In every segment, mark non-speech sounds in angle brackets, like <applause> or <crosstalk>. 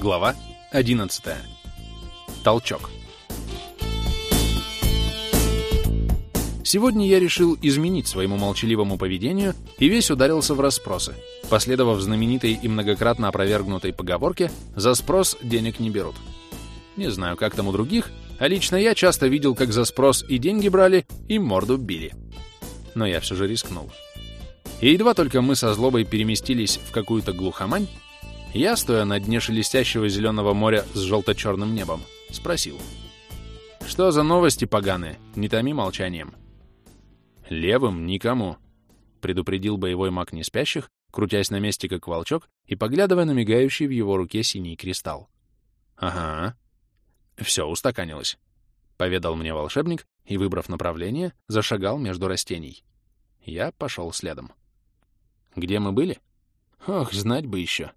Глава 11. Толчок. Сегодня я решил изменить своему молчаливому поведению и весь ударился в расспросы, последовав знаменитой и многократно опровергнутой поговорке «за спрос денег не берут». Не знаю, как там у других, а лично я часто видел, как за спрос и деньги брали, и морду били. Но я все же рискнул. И едва только мы со злобой переместились в какую-то глухомань, я, стоя на дне шелестящего зеленого моря с желто-черным небом, спросил. «Что за новости поганые? Не томи молчанием». «Левым никому», — предупредил боевой маг неспящих, крутясь на месте как волчок и поглядывая на мигающий в его руке синий кристалл. «Ага». «Все устаканилось», — поведал мне волшебник и, выбрав направление, зашагал между растений. Я пошел следом. Где мы были? Ох, знать бы еще.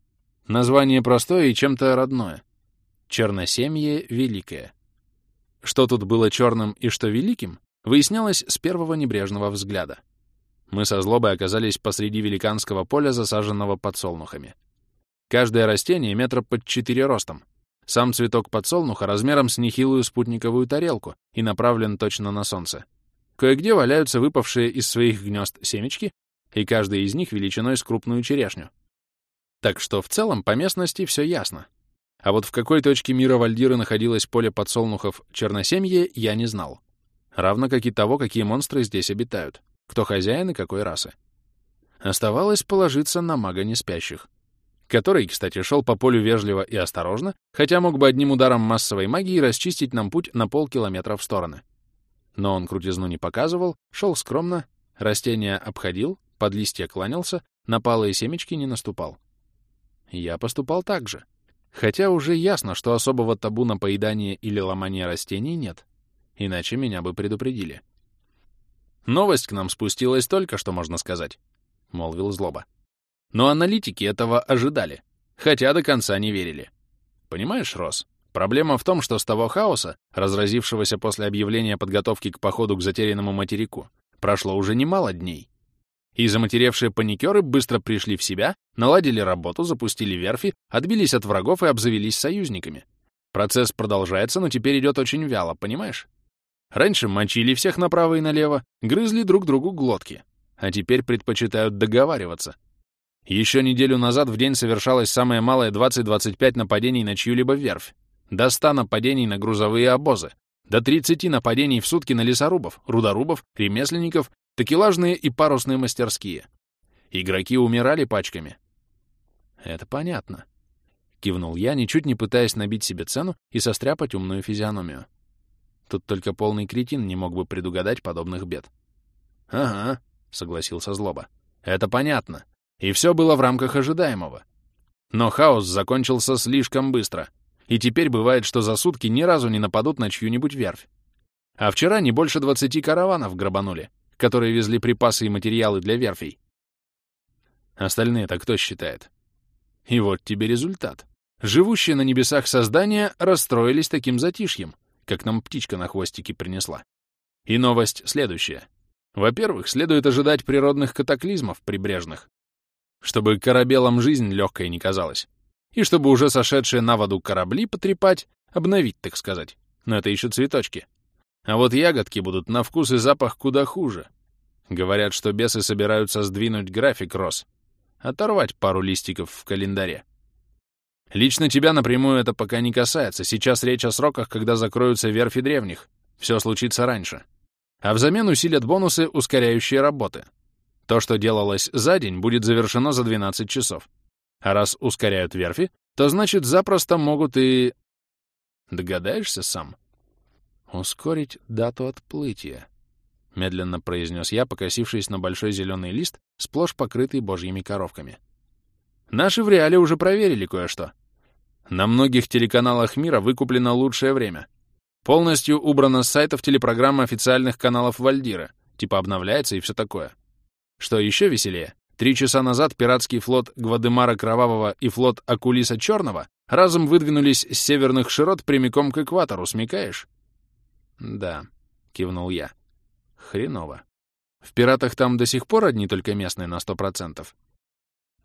Название простое и чем-то родное. Черносемье Великое. Что тут было черным и что великим, выяснялось с первого небрежного взгляда. Мы со злобой оказались посреди великанского поля, засаженного подсолнухами. Каждое растение метра под четыре ростом. Сам цветок подсолнуха размером с нехилую спутниковую тарелку и направлен точно на солнце. Кое-где валяются выпавшие из своих гнезд семечки, и каждая из них величиной с крупную черешню. Так что в целом по местности все ясно. А вот в какой точке мира Вальдиры находилось поле подсолнухов Черносемье, я не знал. Равно как и того, какие монстры здесь обитают, кто хозяин и какой расы. Оставалось положиться на мага неспящих, который, кстати, шел по полю вежливо и осторожно, хотя мог бы одним ударом массовой магии расчистить нам путь на полкилометра в стороны. Но он крутизну не показывал, шел скромно, растения обходил, под листья кланялся, на палые семечки не наступал. Я поступал так же. Хотя уже ясно, что особого табу на поедание или ломание растений нет. Иначе меня бы предупредили. Новость к нам спустилась только, что можно сказать, — молвил Злоба. Но аналитики этого ожидали, хотя до конца не верили. Понимаешь, Рос, проблема в том, что с того хаоса, разразившегося после объявления подготовки к походу к затерянному материку, прошло уже немало дней. И заматеревшие паникеры быстро пришли в себя, наладили работу, запустили верфи, отбились от врагов и обзавелись союзниками. Процесс продолжается, но теперь идет очень вяло, понимаешь? Раньше мочили всех направо и налево, грызли друг другу глотки, а теперь предпочитают договариваться. Еще неделю назад в день совершалось самое малое 20-25 нападений на чью-либо верфь, до 100 нападений на грузовые обозы, до 30 нападений в сутки на лесорубов, рудорубов, ремесленников Такелажные и парусные мастерские. Игроки умирали пачками. Это понятно. Кивнул я, ничуть не пытаясь набить себе цену и состряпать умную физиономию. Тут только полный кретин не мог бы предугадать подобных бед. «Ага», — согласился Злоба. «Это понятно. И все было в рамках ожидаемого. Но хаос закончился слишком быстро. И теперь бывает, что за сутки ни разу не нападут на чью-нибудь верфь. А вчера не больше двадцати караванов грабанули которые везли припасы и материалы для верфей. Остальные-то кто считает? И вот тебе результат. Живущие на небесах создания расстроились таким затишьем, как нам птичка на хвостике принесла. И новость следующая. Во-первых, следует ожидать природных катаклизмов прибрежных, чтобы корабелам жизнь легкой не казалась, и чтобы уже сошедшие на воду корабли потрепать, обновить, так сказать. Но это еще цветочки. А вот ягодки будут на вкус и запах куда хуже. Говорят, что бесы собираются сдвинуть график рос, оторвать пару листиков в календаре. Лично тебя напрямую это пока не касается. Сейчас речь о сроках, когда закроются верфи древних. Все случится раньше. А взамен усилят бонусы, ускоряющие работы. То, что делалось за день, будет завершено за 12 часов. А раз ускоряют верфи, то значит запросто могут и... Догадаешься сам? «Ускорить дату отплытия», — медленно произнес я, покосившись на большой зеленый лист, сплошь покрытый божьими коровками. «Наши в реале уже проверили кое-что. На многих телеканалах мира выкуплено лучшее время. Полностью убрана с сайтов телепрограмма официальных каналов Вальдира, типа обновляется и все такое. Что еще веселее, три часа назад пиратский флот Гвадемара Кровавого и флот Акулиса Черного разом выдвинулись с северных широт прямиком к экватору, смекаешь? «Да», — кивнул я. «Хреново. В пиратах там до сих пор одни только местные на сто процентов?»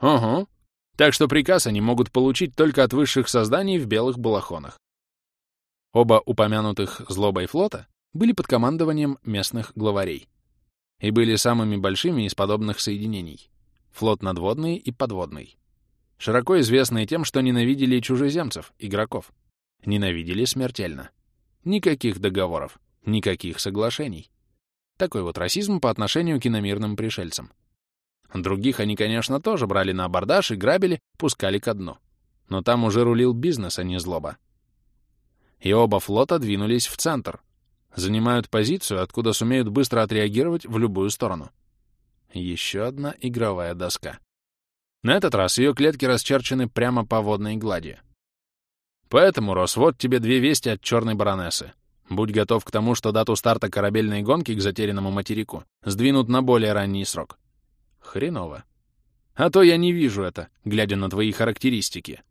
«Ого», — Так что приказ они могут получить только от высших созданий в белых балахонах. Оба упомянутых злобой флота были под командованием местных главарей и были самыми большими из подобных соединений — флот надводный и подводный. Широко известные тем, что ненавидели чужеземцев, игроков. Ненавидели смертельно. Никаких договоров, никаких соглашений. Такой вот расизм по отношению к иномирным пришельцам. Других они, конечно, тоже брали на абордаж и грабили, пускали ко дну. Но там уже рулил бизнес, а не злоба. И оба флота двинулись в центр. Занимают позицию, откуда сумеют быстро отреагировать в любую сторону. Еще одна игровая доска. На этот раз ее клетки расчерчены прямо по водной глади. Поэтому, Рос, вот тебе две вести от черной баронессы. Будь готов к тому, что дату старта корабельной гонки к затерянному материку сдвинут на более ранний срок. Хреново. А то я не вижу это, глядя на твои характеристики.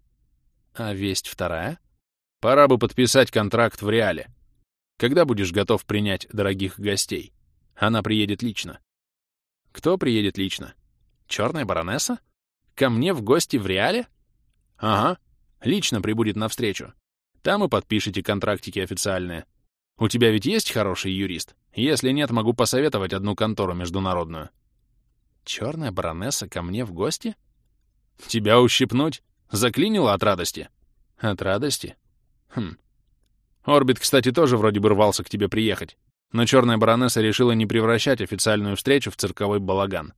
А весть вторая? Пора бы подписать контракт в реале. Когда будешь готов принять дорогих гостей? Она приедет лично. Кто приедет лично? Черная баронесса? Ко мне в гости в реале? Ага, лично прибудет навстречу. Там и подпишите контрактики официальные. У тебя ведь есть хороший юрист? Если нет, могу посоветовать одну контору международную. Черная баронесса ко мне в гости? Тебя ущипнуть? Заклинила от радости? От радости? Хм. Орбит, кстати, тоже вроде бы рвался к тебе приехать. Но черная баронесса решила не превращать официальную встречу в цирковой балаган.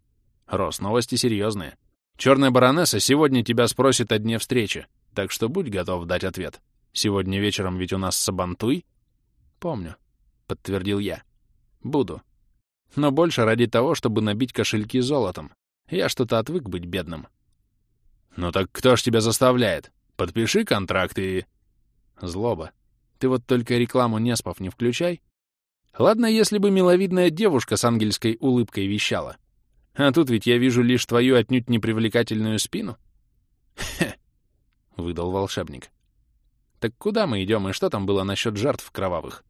Рос, новости серьезные. Черная баронесса сегодня тебя спросит о дне встречи, так что будь готов дать ответ. Сегодня вечером ведь у нас Сабантуй? Помню, подтвердил я. Буду но больше ради того, чтобы набить кошельки золотом. Я что-то отвык быть бедным. «Ну так кто ж тебя заставляет? Подпиши контракт и...» Злоба. Ты вот только рекламу Неспов не включай. Ладно, если бы миловидная девушка с ангельской улыбкой вещала. А тут ведь я вижу лишь твою отнюдь непривлекательную спину. «Хе!» — выдал волшебник. «Так куда мы идем, и что там было насчет жертв кровавых?»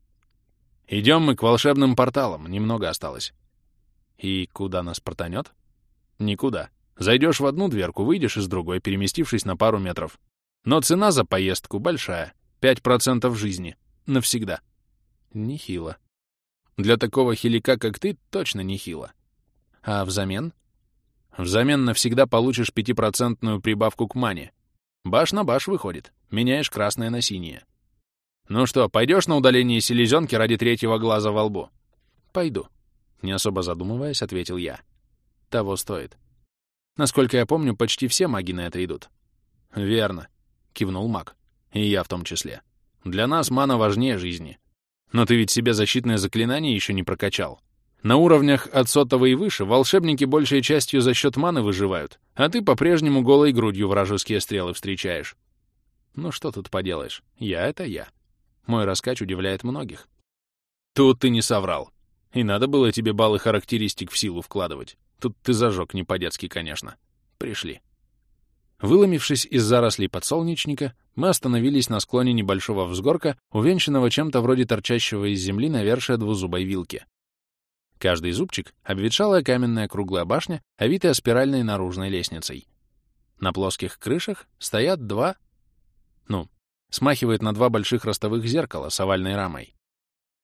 Идем мы к волшебным порталам, немного осталось. И куда нас портанет? Никуда. Зайдешь в одну дверку, выйдешь из другой, переместившись на пару метров. Но цена за поездку большая. 5% жизни. Навсегда. Нехило. Для такого хилика, как ты, точно нехило. А взамен? Взамен навсегда получишь пятипроцентную прибавку к мане. Баш на баш выходит. Меняешь красное на синее. «Ну что, пойдешь на удаление селезенки ради третьего глаза во лбу?» «Пойду», — не особо задумываясь, ответил я. «Того стоит. Насколько я помню, почти все маги на это идут». «Верно», — кивнул маг. «И я в том числе. Для нас мана важнее жизни. Но ты ведь себе защитное заклинание еще не прокачал. На уровнях от сотого и выше волшебники большей частью за счет маны выживают, а ты по-прежнему голой грудью вражеские стрелы встречаешь. Ну что тут поделаешь, я — это я. Мой раскач удивляет многих. Тут ты не соврал. И надо было тебе баллы характеристик в силу вкладывать. Тут ты зажег не по-детски, конечно. Пришли. Выломившись из зарослей подсолнечника, мы остановились на склоне небольшого взгорка, увенчанного чем-то вроде торчащего из земли навершия двузубой вилки. Каждый зубчик — обветшалая каменная круглая башня, овитая спиральной наружной лестницей. На плоских крышах стоят два, ну, смахивает на два больших ростовых зеркала с овальной рамой.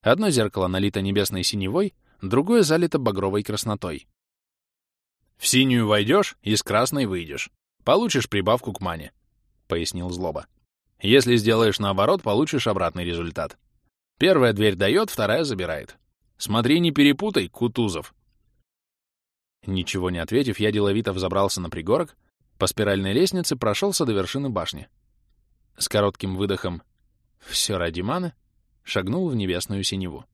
Одно зеркало налито небесной синевой, другое залито багровой краснотой. «В синюю войдешь и с красной выйдешь. Получишь прибавку к мане», — пояснил Злоба. «Если сделаешь наоборот, получишь обратный результат. Первая дверь дает, вторая забирает. Смотри, не перепутай, Кутузов». Ничего не ответив, я деловито взобрался на пригорок, по спиральной лестнице прошелся до вершины башни. С коротким выдохом «все ради маны» шагнул в небесную синеву.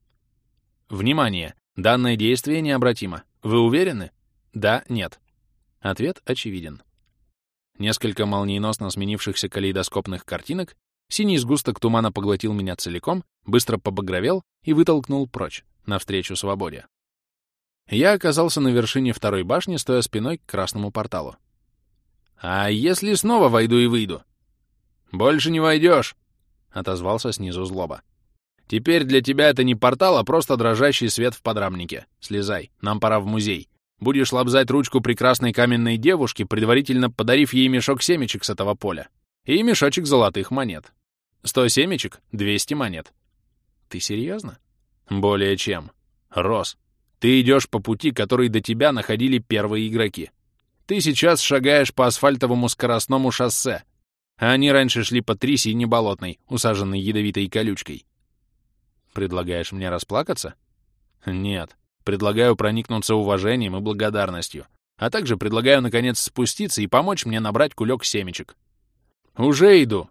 «Внимание! Данное действие необратимо. Вы уверены? Да, нет». Ответ очевиден. Несколько молниеносно сменившихся калейдоскопных картинок, синий сгусток тумана поглотил меня целиком, быстро побагровел и вытолкнул прочь, навстречу свободе. Я оказался на вершине второй башни, стоя спиной к красному порталу. «А если снова войду и выйду?» «Больше не войдешь!» — отозвался снизу злоба. «Теперь для тебя это не портал, а просто дрожащий свет в подрамнике. Слезай, нам пора в музей. Будешь лобзать ручку прекрасной каменной девушки, предварительно подарив ей мешок семечек с этого поля. И мешочек золотых монет. Сто семечек — двести монет. Ты серьезно? Более чем. Рос, ты идешь по пути, который до тебя находили первые игроки. Ты сейчас шагаешь по асфальтовому скоростному шоссе, а они раньше шли по трясине болотной, усаженной ядовитой колючкой. Предлагаешь мне расплакаться? Нет. Предлагаю проникнуться уважением и благодарностью, а также предлагаю, наконец, спуститься и помочь мне набрать кулек семечек. Уже иду.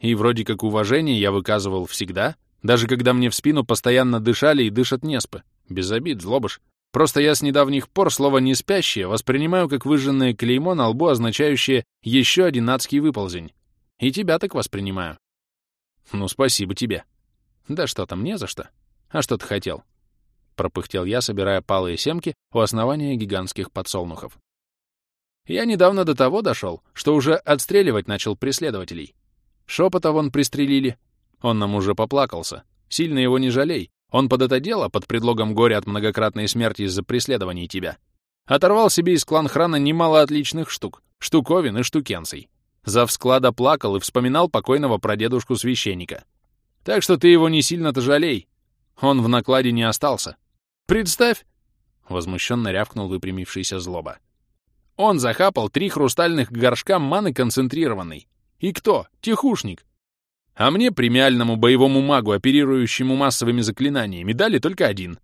И вроде как уважение я выказывал всегда, даже когда мне в спину постоянно дышали и дышат неспы. Без обид, злобыш. Просто я с недавних пор слово «не спящее» воспринимаю как выжженное клеймо на лбу, означающее «еще один адский выползень». И тебя так воспринимаю. Ну, спасибо тебе. Да что-то мне за что. А что ты хотел? Пропыхтел я, собирая палые семки у основания гигантских подсолнухов. Я недавно до того дошел, что уже отстреливать начал преследователей. Шепота вон пристрелили. Он нам уже поплакался. Сильно его не жалей, он под это дело, под предлогом горя от многократной смерти из-за преследований тебя, оторвал себе из клан-храна немало отличных штук, штуковин и штукенций. Зав склада плакал и вспоминал покойного прадедушку-священника. Так что ты его не сильно-то жалей. Он в накладе не остался. Представь! Возмущенно рявкнул выпрямившийся злоба. Он захапал три хрустальных горшка маны концентрированной. И кто? Тихушник. А мне, премиальному боевому магу, оперирующему массовыми заклинаниями, дали только один.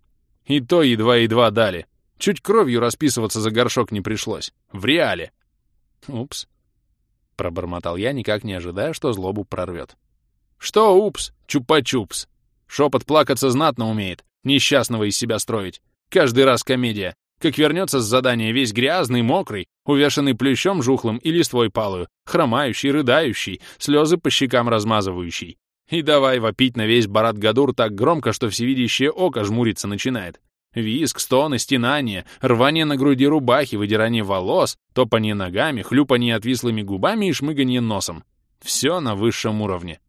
И то едва-едва дали. Чуть кровью расписываться за горшок не пришлось. В реале. Упс. Пробормотал я, никак не ожидая, что злобу прорвет. Что упс? Чупа-чупс. Шепот плакаться знатно умеет. Несчастного из себя строить. Каждый раз комедия. Как вернется с задания весь грязный, мокрый, увешанный плющом жухлым и листвой палую, хромающий, рыдающий, слезы по щекам размазывающий. И давай вопить на весь Барат-Гадур так громко, что всевидящее око жмуриться начинает. Виск, стоны, стенание, рвание на груди рубахи, выдирание волос, топание ногами, хлюпание отвислыми губами и шмыганье носом. Все на высшем уровне.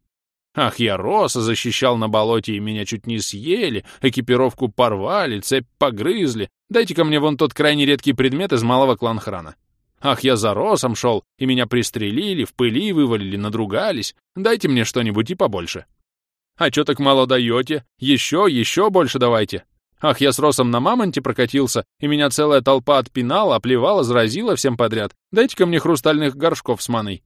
Ах, я рос, защищал на болоте, и меня чуть не съели, экипировку порвали, цепь погрызли. Дайте-ка мне вон тот крайне редкий предмет из малого кланхрана. Ах, я за росом шел, и меня пристрелили, в пыли вывалили, надругались. Дайте мне что-нибудь и побольше. А чё так мало даете? Еще, еще больше давайте. Ах, я с росом на мамонте прокатился, и меня целая толпа отпинала, оплевала, заразила всем подряд. Дайте-ка мне хрустальных горшков с маной.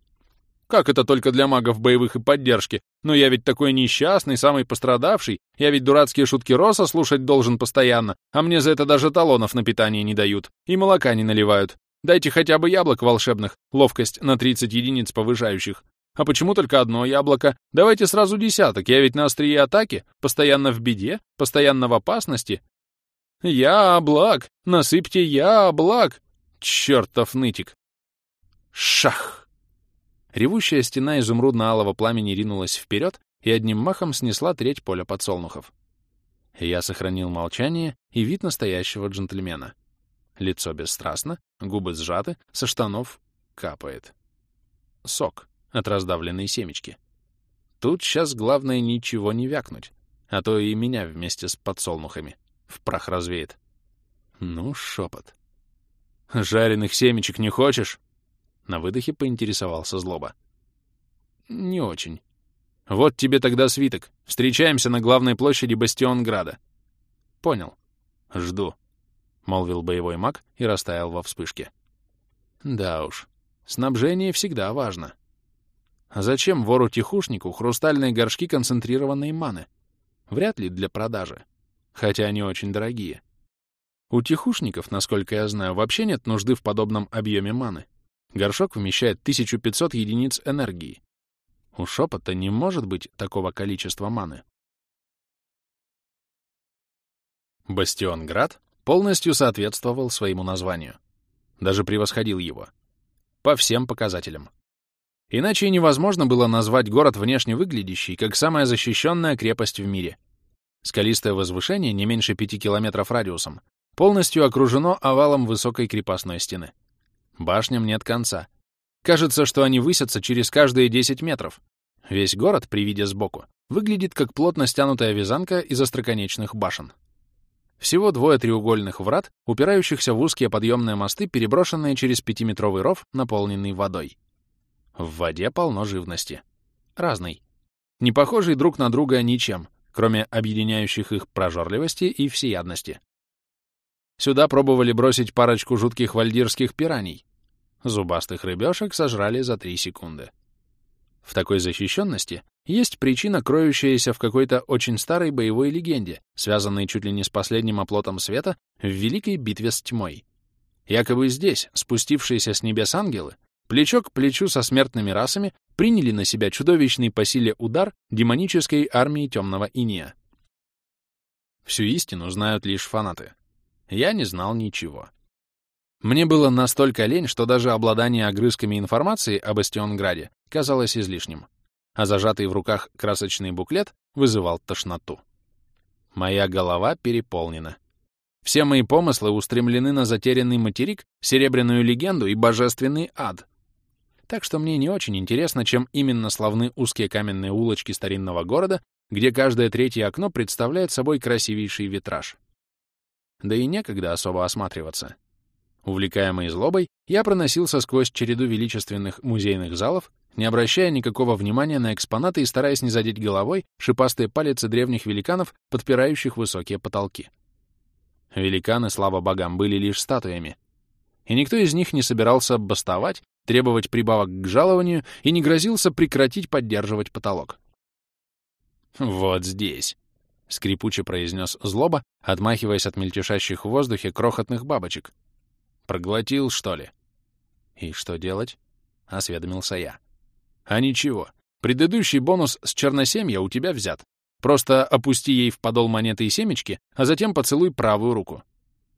Как это только для магов боевых и поддержки? Но я ведь такой несчастный, самый пострадавший. Я ведь дурацкие шутки Роса слушать должен постоянно, а мне за это даже талонов на питание не дают. И молока не наливают. Дайте хотя бы яблок волшебных, ловкость на 30 единиц повышающих. А почему только одно яблоко? Давайте сразу десяток, я ведь на острие атаки, постоянно в беде, постоянно в опасности. Яблок! Насыпьте яблок! Чёртов нытик! Шах! Ревущая стена изумрудно-алого пламени ринулась вперед и одним махом снесла треть поля подсолнухов. Я сохранил молчание и вид настоящего джентльмена. Лицо бесстрастно, губы сжаты, со штанов капает. Сок от раздавленной семечки. Тут сейчас главное ничего не вякнуть, а то и меня вместе с подсолнухами в прах развеет. Ну, шепот. «Жареных семечек не хочешь?» На выдохе поинтересовался злоба. «Не очень. Вот тебе тогда свиток. Встречаемся на главной площади Бастионграда». «Понял. Жду», — молвил боевой маг и растаял во вспышке. «Да уж, снабжение всегда важно. А зачем вору-тихушнику хрустальные горшки концентрированной маны? Вряд ли для продажи, хотя они очень дорогие. У тихушников, насколько я знаю, вообще нет нужды в подобном объеме маны. Горшок вмещает 1500 единиц энергии. У шепота не может быть такого количества маны. Бастионград полностью соответствовал своему названию. Даже превосходил его. По всем показателям. Иначе невозможно было назвать город внешне выглядящий, как самая защищенная крепость в мире. Скалистое возвышение, не меньше пяти километров радиусом, полностью окружено овалом высокой крепостной стены. Башням нет конца. Кажется, что они высятся через каждые 10 метров. Весь город, при виде сбоку, выглядит как плотно стянутая вязанка из остроконечных башен. Всего двое треугольных врат, упирающихся в узкие подъемные мосты, переброшенные через пятиметровый ров, наполненный водой. В воде полно живности. Разной. Не похожей друг на друга ничем, кроме объединяющих их прожорливости и всеядности. Сюда пробовали бросить парочку жутких вальдирских пираний. Зубастых рыбешек сожрали за три секунды. В такой защищенности есть причина, кроющаяся в какой-то очень старой боевой легенде, связанной чуть ли не с последним оплотом света в Великой битве с тьмой. Якобы здесь, спустившиеся с небес ангелы, плечо к плечу со смертными расами приняли на себя чудовищный по силе удар демонической армии темного иния. Всю истину знают лишь фанаты. Я не знал ничего. Мне было настолько лень, что даже обладание огрызками информации об Эстионграде казалось излишним а зажатый в руках красочный буклет вызывал тошноту. Моя голова переполнена. Все мои помыслы устремлены на затерянный материк, серебряную легенду и божественный ад. Так что мне не очень интересно, чем именно славны узкие каменные улочки старинного города, где каждое третье окно представляет собой красивейший витраж. Да и некогда особо осматриваться. Увлекаемый злобой, я проносился сквозь череду величественных музейных залов, не обращая никакого внимания на экспонаты и стараясь не задеть головой шипастые палицы древних великанов, подпирающих высокие потолки. Великаны, слава богам, были лишь статуями. И никто из них не собирался бастовать, требовать прибавок к жалованию и не грозился прекратить поддерживать потолок. «Вот здесь», — скрипуче произнес злоба, отмахиваясь от мельтешащих в воздухе крохотных бабочек. «Проглотил, что ли?» «И что делать?» — осведомился я. А ничего, предыдущий бонус с черносемья у тебя взят. Просто опусти ей в подол монеты и семечки, а затем поцелуй правую руку.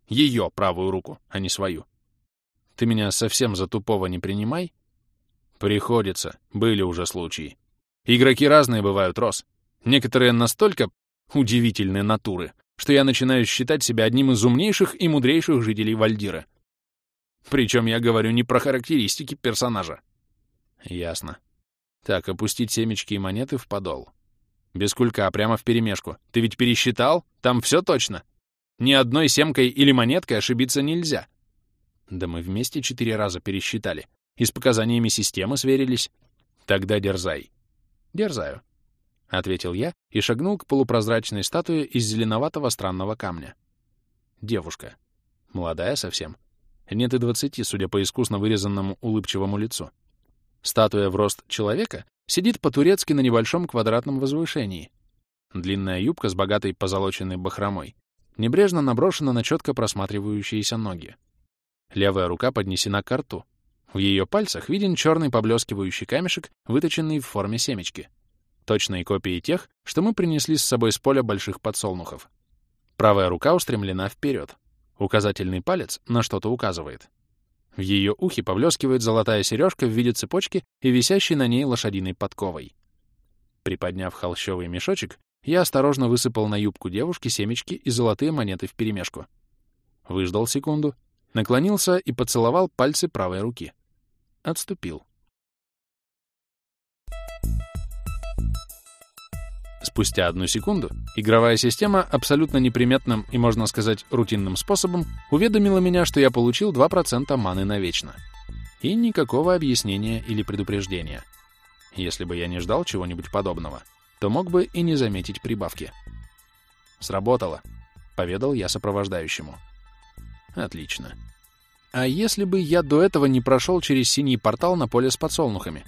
Ее правую руку, а не свою. Ты меня совсем за тупого не принимай? Приходится, были уже случаи. Игроки разные бывают, Рос. Некоторые настолько удивительные натуры, что я начинаю считать себя одним из умнейших и мудрейших жителей Вальдира. Причем я говорю не про характеристики персонажа. Ясно. Так, опустить семечки и монеты в подол. Без кулька, прямо в перемешку. Ты ведь пересчитал? Там все точно. Ни одной семкой или монеткой ошибиться нельзя. Да мы вместе четыре раза пересчитали. И с показаниями системы сверились. Тогда дерзай. Дерзаю. — ответил я и шагнул к полупрозрачной статуе из зеленоватого странного камня. Девушка. Молодая совсем. Нет и двадцати, судя по искусно вырезанному улыбчивому лицу. Статуя в рост человека сидит по-турецки на небольшом квадратном возвышении. Длинная юбка с богатой позолоченной бахромой небрежно наброшена на четко просматривающиеся ноги. Левая рука поднесена к рту. В ее пальцах виден черный поблескивающий камешек, выточенный в форме семечки. Точные копии тех, что мы принесли с собой с поля больших подсолнухов. Правая рука устремлена вперед. Указательный палец на что-то указывает. В ее ухе поблескивает золотая сережка в виде цепочки и висящей на ней лошадиной подковой. Приподняв холщовый мешочек, я осторожно высыпал на юбку девушки семечки и золотые монеты вперемешку. Выждал секунду, наклонился и поцеловал пальцы правой руки. Отступил. Спустя одну секунду игровая система абсолютно неприметным и, можно сказать, рутинным способом уведомила меня, что я получил 2% маны навечно. И никакого объяснения или предупреждения. Если бы я не ждал чего-нибудь подобного, то мог бы и не заметить прибавки. «Сработало», — поведал я сопровождающему. «Отлично. А если бы я до этого не прошел через синий портал на поле с подсолнухами?»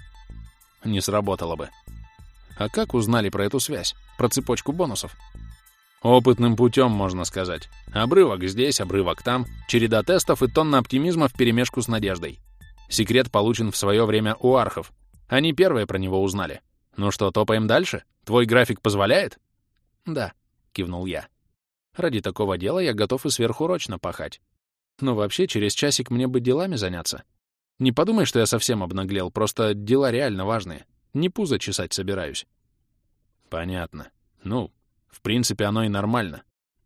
«Не сработало бы. А как узнали про эту связь? Про цепочку бонусов? Опытным путем, можно сказать. Обрывок здесь, обрывок там, череда тестов и тонна оптимизма вперемешку с надеждой. Секрет получен в свое время у архов. Они первые про него узнали. Ну что, топаем дальше? Твой график позволяет? Да, кивнул я. Ради такого дела я готов и сверхурочно пахать. Но вообще через часик мне бы делами заняться. Не подумай, что я совсем обнаглел, просто дела реально важные. Не пузо чесать собираюсь. Понятно. Ну, в принципе, оно и нормально.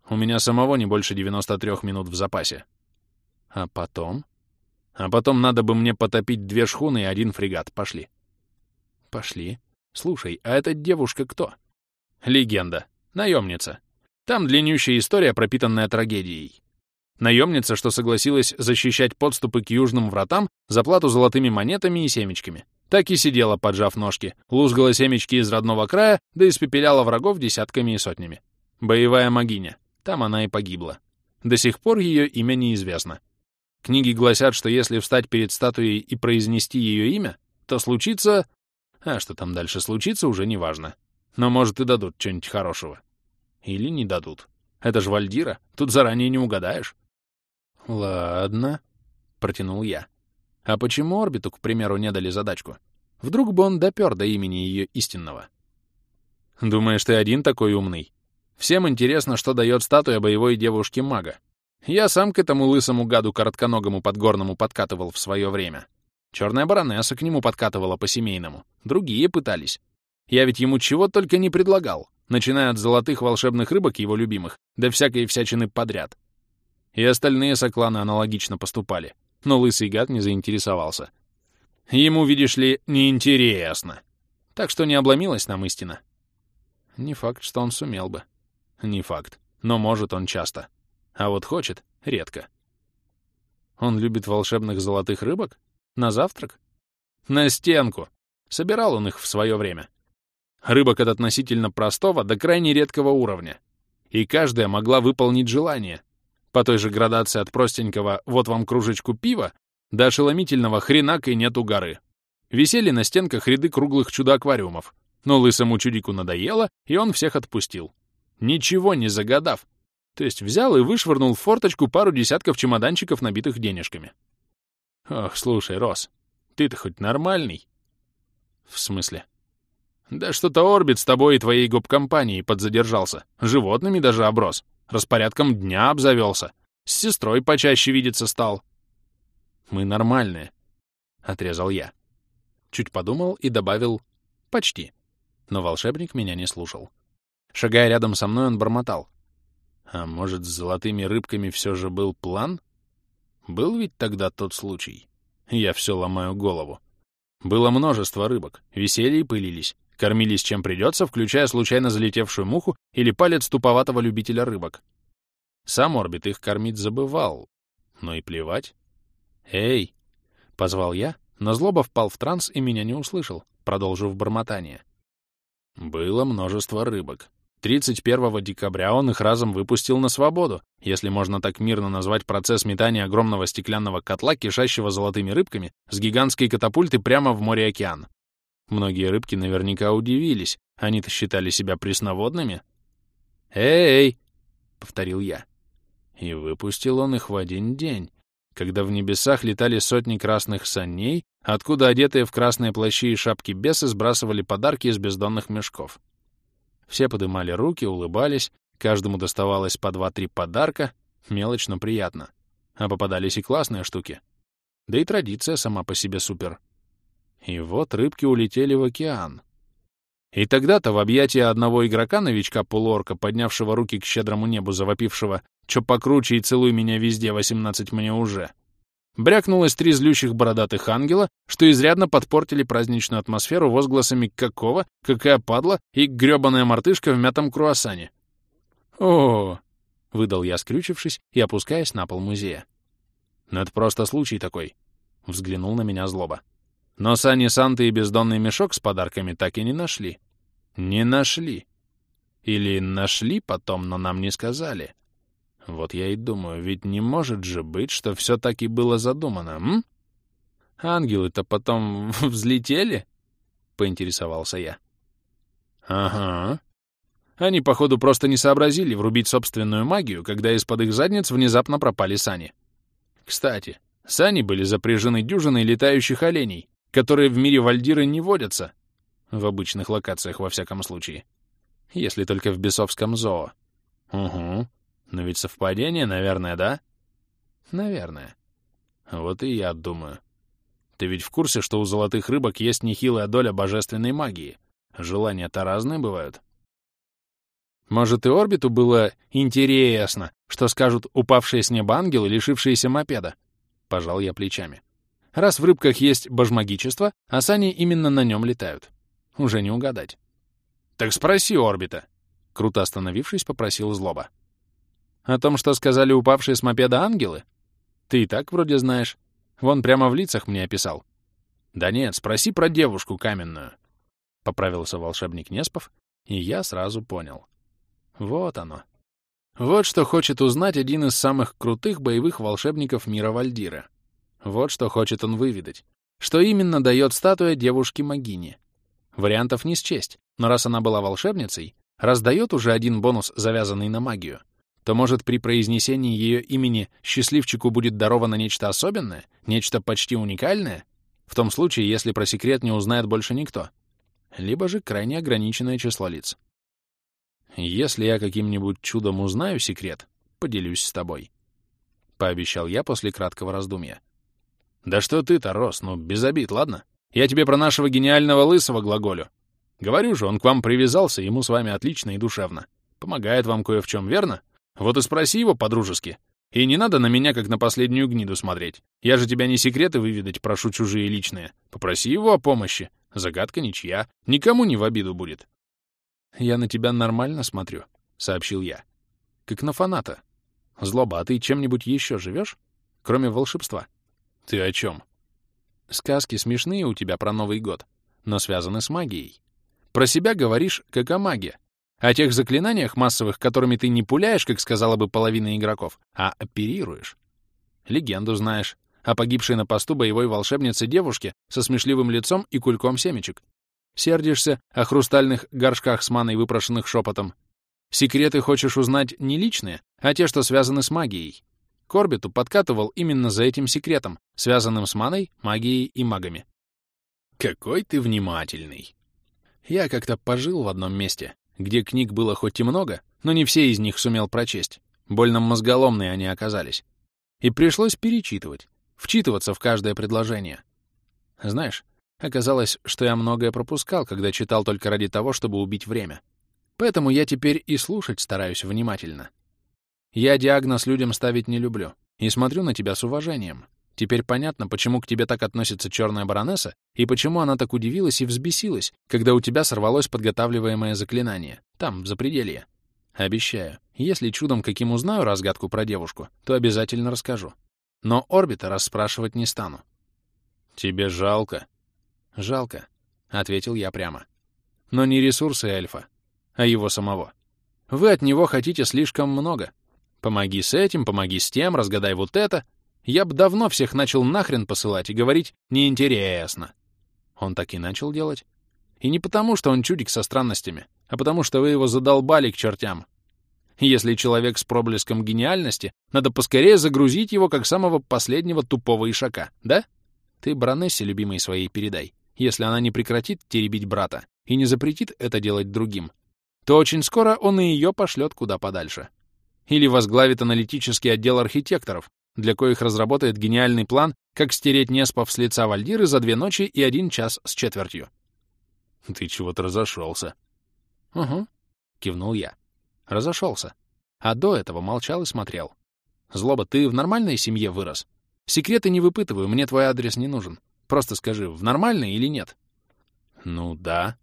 У меня самого не больше 93 минут в запасе. А потом? А потом надо бы мне потопить две шхуны и один фрегат. Пошли. Пошли. Слушай, а эта девушка кто? Легенда. Наемница. Там длиннющая история, пропитанная трагедией. Наемница, что согласилась защищать подступы к южным вратам за плату золотыми монетами и семечками. Так и сидела, поджав ножки, лузгала семечки из родного края, да испепеляла врагов десятками и сотнями. Боевая магиня. Там она и погибла. До сих пор ее имя неизвестно. Книги гласят, что если встать перед статуей и произнести ее имя, то случится... А что там дальше случится, уже не важно. Но, может, и дадут что-нибудь хорошего. Или не дадут. Это ж Вальдира, тут заранее не угадаешь. «Ладно», — протянул я. «А почему орбиту, к примеру, не дали задачку? Вдруг бы он допер до имени ее истинного?» «Думаешь, ты один такой умный? Всем интересно, что дает статуя боевой девушки-мага. Я сам к этому лысому гаду коротконогому подгорному подкатывал в свое время. Черная баронесса к нему подкатывала по-семейному. Другие пытались. Я ведь ему чего только не предлагал, начиная от золотых волшебных рыбок его любимых, до всякой всячины подряд. И остальные сокланы аналогично поступали. Но лысый гад не заинтересовался. Ему, видишь ли, неинтересно. Так что не обломилась нам истина. Не факт, что он сумел бы. Не факт. Но может он часто. А вот хочет — редко. Он любит волшебных золотых рыбок? На завтрак? На стенку. Собирал он их в свое время. Рыбок от относительно простого до крайне редкого уровня. И каждая могла выполнить желание, по той же градации от простенького «вот вам кружечку пива» до ошеломительного «хренак и нету горы». Висели на стенках ряды круглых чудо-аквариумов, но лысому чудику надоело, и он всех отпустил. Ничего не загадав. То есть взял и вышвырнул в форточку пару десятков чемоданчиков, набитых денежками. Ох, слушай, Рос, ты-то хоть нормальный? В смысле? Да что-то Орбит с тобой и твоей гоп-компанией подзадержался. Животными даже оброс распорядком дня обзавелся, с сестрой почаще видеться стал. Мы нормальные, — отрезал я. Чуть подумал и добавил «почти». Но волшебник меня не слушал. Шагая рядом со мной, он бормотал. А может, с золотыми рыбками все же был план? Был ведь тогда тот случай. Я все ломаю голову. Было множество рыбок, висели и пылились. Кормились чем придется, включая случайно залетевшую муху или палец туповатого любителя рыбок. Сам Орбит их кормить забывал. Но и плевать. «Эй!» — позвал я, но злоба впал в транс и меня не услышал, продолжив бормотание. Было множество рыбок. 31 декабря он их разом выпустил на свободу, если можно так мирно назвать процесс метания огромного стеклянного котла, кишащего золотыми рыбками, с гигантской катапульты прямо в море-океан. Многие рыбки наверняка удивились. Они-то считали себя пресноводными. «Эй!» — повторил я. И выпустил он их в один день, когда в небесах летали сотни красных саней, откуда одетые в красные плащи и шапки бесы сбрасывали подарки из бездонных мешков. Все подымали руки, улыбались, каждому доставалось по два-три подарка, мелочь, но приятно. А попадались и классные штуки. Да и традиция сама по себе супер. И вот рыбки улетели в океан. И тогда-то в объятия одного игрока-новичка-полуорка, поднявшего руки к щедрому небу, завопившего «Чё покруче и целуй меня везде, восемнадцать мне уже», брякнулось три злющих бородатых ангела, что изрядно подпортили праздничную атмосферу возгласами «какого», «какая падла» и «грёбаная мартышка в мятом круассане». «О!» — выдал я, скрючившись и опускаясь на пол музея. «Ну это просто случай такой», — взглянул на меня злоба. Но сани Санты и бездонный мешок с подарками так и не нашли. Не нашли. Или нашли потом, но нам не сказали. Вот я и думаю, ведь не может же быть, что все так и было задумано, м? Ангелы-то потом <laughs> взлетели? Поинтересовался я. Ага. Они, походу, просто не сообразили врубить собственную магию, когда из-под их задниц внезапно пропали сани. Кстати, сани были запряжены дюжиной летающих оленей, которые в мире вальдиры не водятся. В обычных локациях, во всяком случае. Если только в бесовском зоо. Угу. Но ведь совпадение, наверное, да? Наверное. Вот и я думаю. Ты ведь в курсе, что у золотых рыбок есть нехилая доля божественной магии? Желания-то разные бывают. Может, и орбиту было интересно, что скажут упавшие с неба ангелы, лишившиеся мопеда? Пожал я плечами. Раз в рыбках есть божмагичество, а сани именно на нем летают. Уже не угадать. Так спроси орбита. Круто остановившись, попросил злоба. О том, что сказали упавшие с мопеда ангелы? Ты и так вроде знаешь. Вон прямо в лицах мне описал. Да нет, спроси про девушку каменную. Поправился волшебник Неспов, и я сразу понял. Вот оно. Вот что хочет узнать один из самых крутых боевых волшебников мира Вальдира. Вот что хочет он выведать. Что именно дает статуя девушки-могини. Вариантов не счесть, но раз она была волшебницей, раздает уже один бонус, завязанный на магию, то, может, при произнесении ее имени счастливчику будет даровано нечто особенное, нечто почти уникальное, в том случае, если про секрет не узнает больше никто, либо же крайне ограниченное число лиц. Если я каким-нибудь чудом узнаю секрет, поделюсь с тобой. Пообещал я после краткого раздумья. Да что ты-то, Рос, ну без обид, ладно? Я тебе про нашего гениального лысого глаголю. Говорю же, он к вам привязался, ему с вами отлично и душевно. Помогает вам кое в чем, верно? Вот и спроси его по-дружески. И не надо на меня, как на последнюю гниду, смотреть. Я же тебя не секреты выведать прошу чужие личные. Попроси его о помощи. Загадка ничья. Никому не в обиду будет. «Я на тебя нормально смотрю», — сообщил я. «Как на фаната. Злоба, а ты чем-нибудь еще живешь? Кроме волшебства?» «Ты о чем?» «Сказки смешные у тебя про Новый год, но связаны с магией. Про себя говоришь, как о маге. О тех заклинаниях массовых, которыми ты не пуляешь, как сказала бы половина игроков, а оперируешь. Легенду знаешь о погибшей на посту боевой волшебнице девушке со смешливым лицом и кульком семечек. Сердишься о хрустальных горшках с маной, выпрошенных шепотом. Секреты хочешь узнать не личные, а те, что связаны с магией. Корбиту подкатывал именно за этим секретом, связанным с маной, магией и магами. «Какой ты внимательный!» Я как-то пожил в одном месте, где книг было хоть и много, но не все из них сумел прочесть. Больно мозголомные они оказались. И пришлось перечитывать, вчитываться в каждое предложение. Знаешь, оказалось, что я многое пропускал, когда читал только ради того, чтобы убить время. Поэтому я теперь и слушать стараюсь внимательно. Я диагноз людям ставить не люблю и смотрю на тебя с уважением. Теперь понятно, почему к тебе так относится черная баронесса и почему она так удивилась и взбесилась, когда у тебя сорвалось подготавливаемое заклинание. Там, в запределье. Обещаю, если чудом каким узнаю разгадку про девушку, то обязательно расскажу. Но орбита расспрашивать не стану. Тебе жалко? Жалко, — ответил я прямо. Но не ресурсы эльфа, а его самого. Вы от него хотите слишком много. Помоги с этим, помоги с тем, разгадай вот это, я бы давно всех начал нахрен посылать и говорить «неинтересно». Он так и начал делать. И не потому, что он чудик со странностями, а потому, что вы его задолбали к чертям. Если человек с проблеском гениальности, надо поскорее загрузить его как самого последнего тупого ишака, да? Ты баронессе любимой своей передай. Если она не прекратит теребить брата и не запретит это делать другим, то очень скоро он и ее пошлет куда подальше. Или возглавит аналитический отдел архитекторов, для коих разработает гениальный план, как стереть Неспов с лица Вальдиры за две ночи и один час с четвертью. «Ты чего-то разошелся». «Угу», — кивнул я. «Разошелся. А до этого молчал и смотрел. Злоба, ты в нормальной семье вырос? Секреты не выпытываю, мне твой адрес не нужен. Просто скажи, в нормальной или нет?» «Ну да.